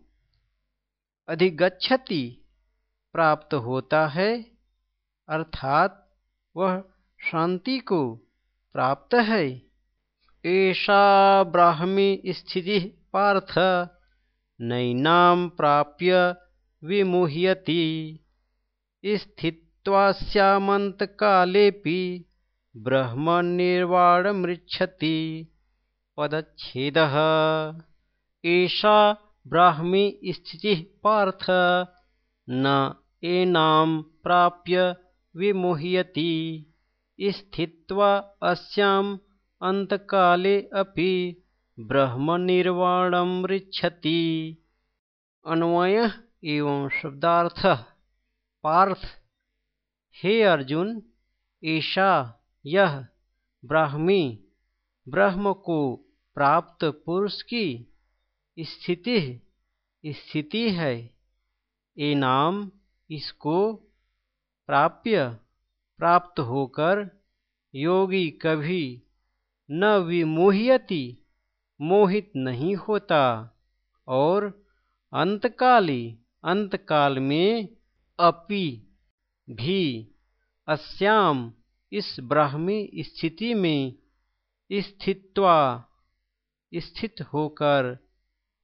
अधिगछति प्राप्त होता है, अर्थात वह शांति को प्राप्त है। ऐसा ब्राह्मी स्थिति पार्थ, नैनाम प्राप्य विमुह्यति। स्थित्वास्यामन्तकालेऽपि ब्रह्मनिर्वाणमृच्छति। पदच्छेदः। एषा ब्राह्मी स्थितिः पार्थ, न एनां प्राप्य विमुह्यति। स्थित्वा अस्याम् अन्तकाले अपि ब्रह्मनिर्वाणमृच्छति अन्वय एवं शब्दार्थ। पार्थ, हे अर्जुन ऐसा यह ब्राह्मी, ब्रह्म को प्राप्त पुरुष की स्थिति स्थिति है। ये नाम इसको प्राप्य, प्राप्त होकर योगी कभी न विमोहयति, मोहित नहीं होता। और अंतकाली, अंतकाल में अपि भी अस्याम इस ब्राह्मी स्थिति में स्थित्वा स्थित होकर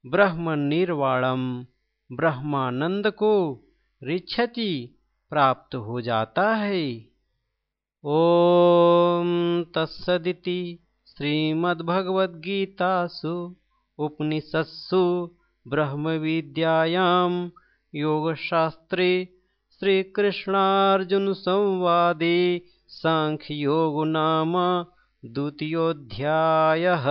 ब्रह्म निर्वाणम ब्रह्मानंद को रिच्छति प्राप्त हो जाता है। ओम तत्सदिति। श्रीमद्भगवद्गीतासु उपनिषत्सु ब्रह्मविद्यायां योगशास्त्रे श्रीकृष्णार्जुनसंवादे साङ्ख्ययोगो नाम द्वितीयोऽध्यायः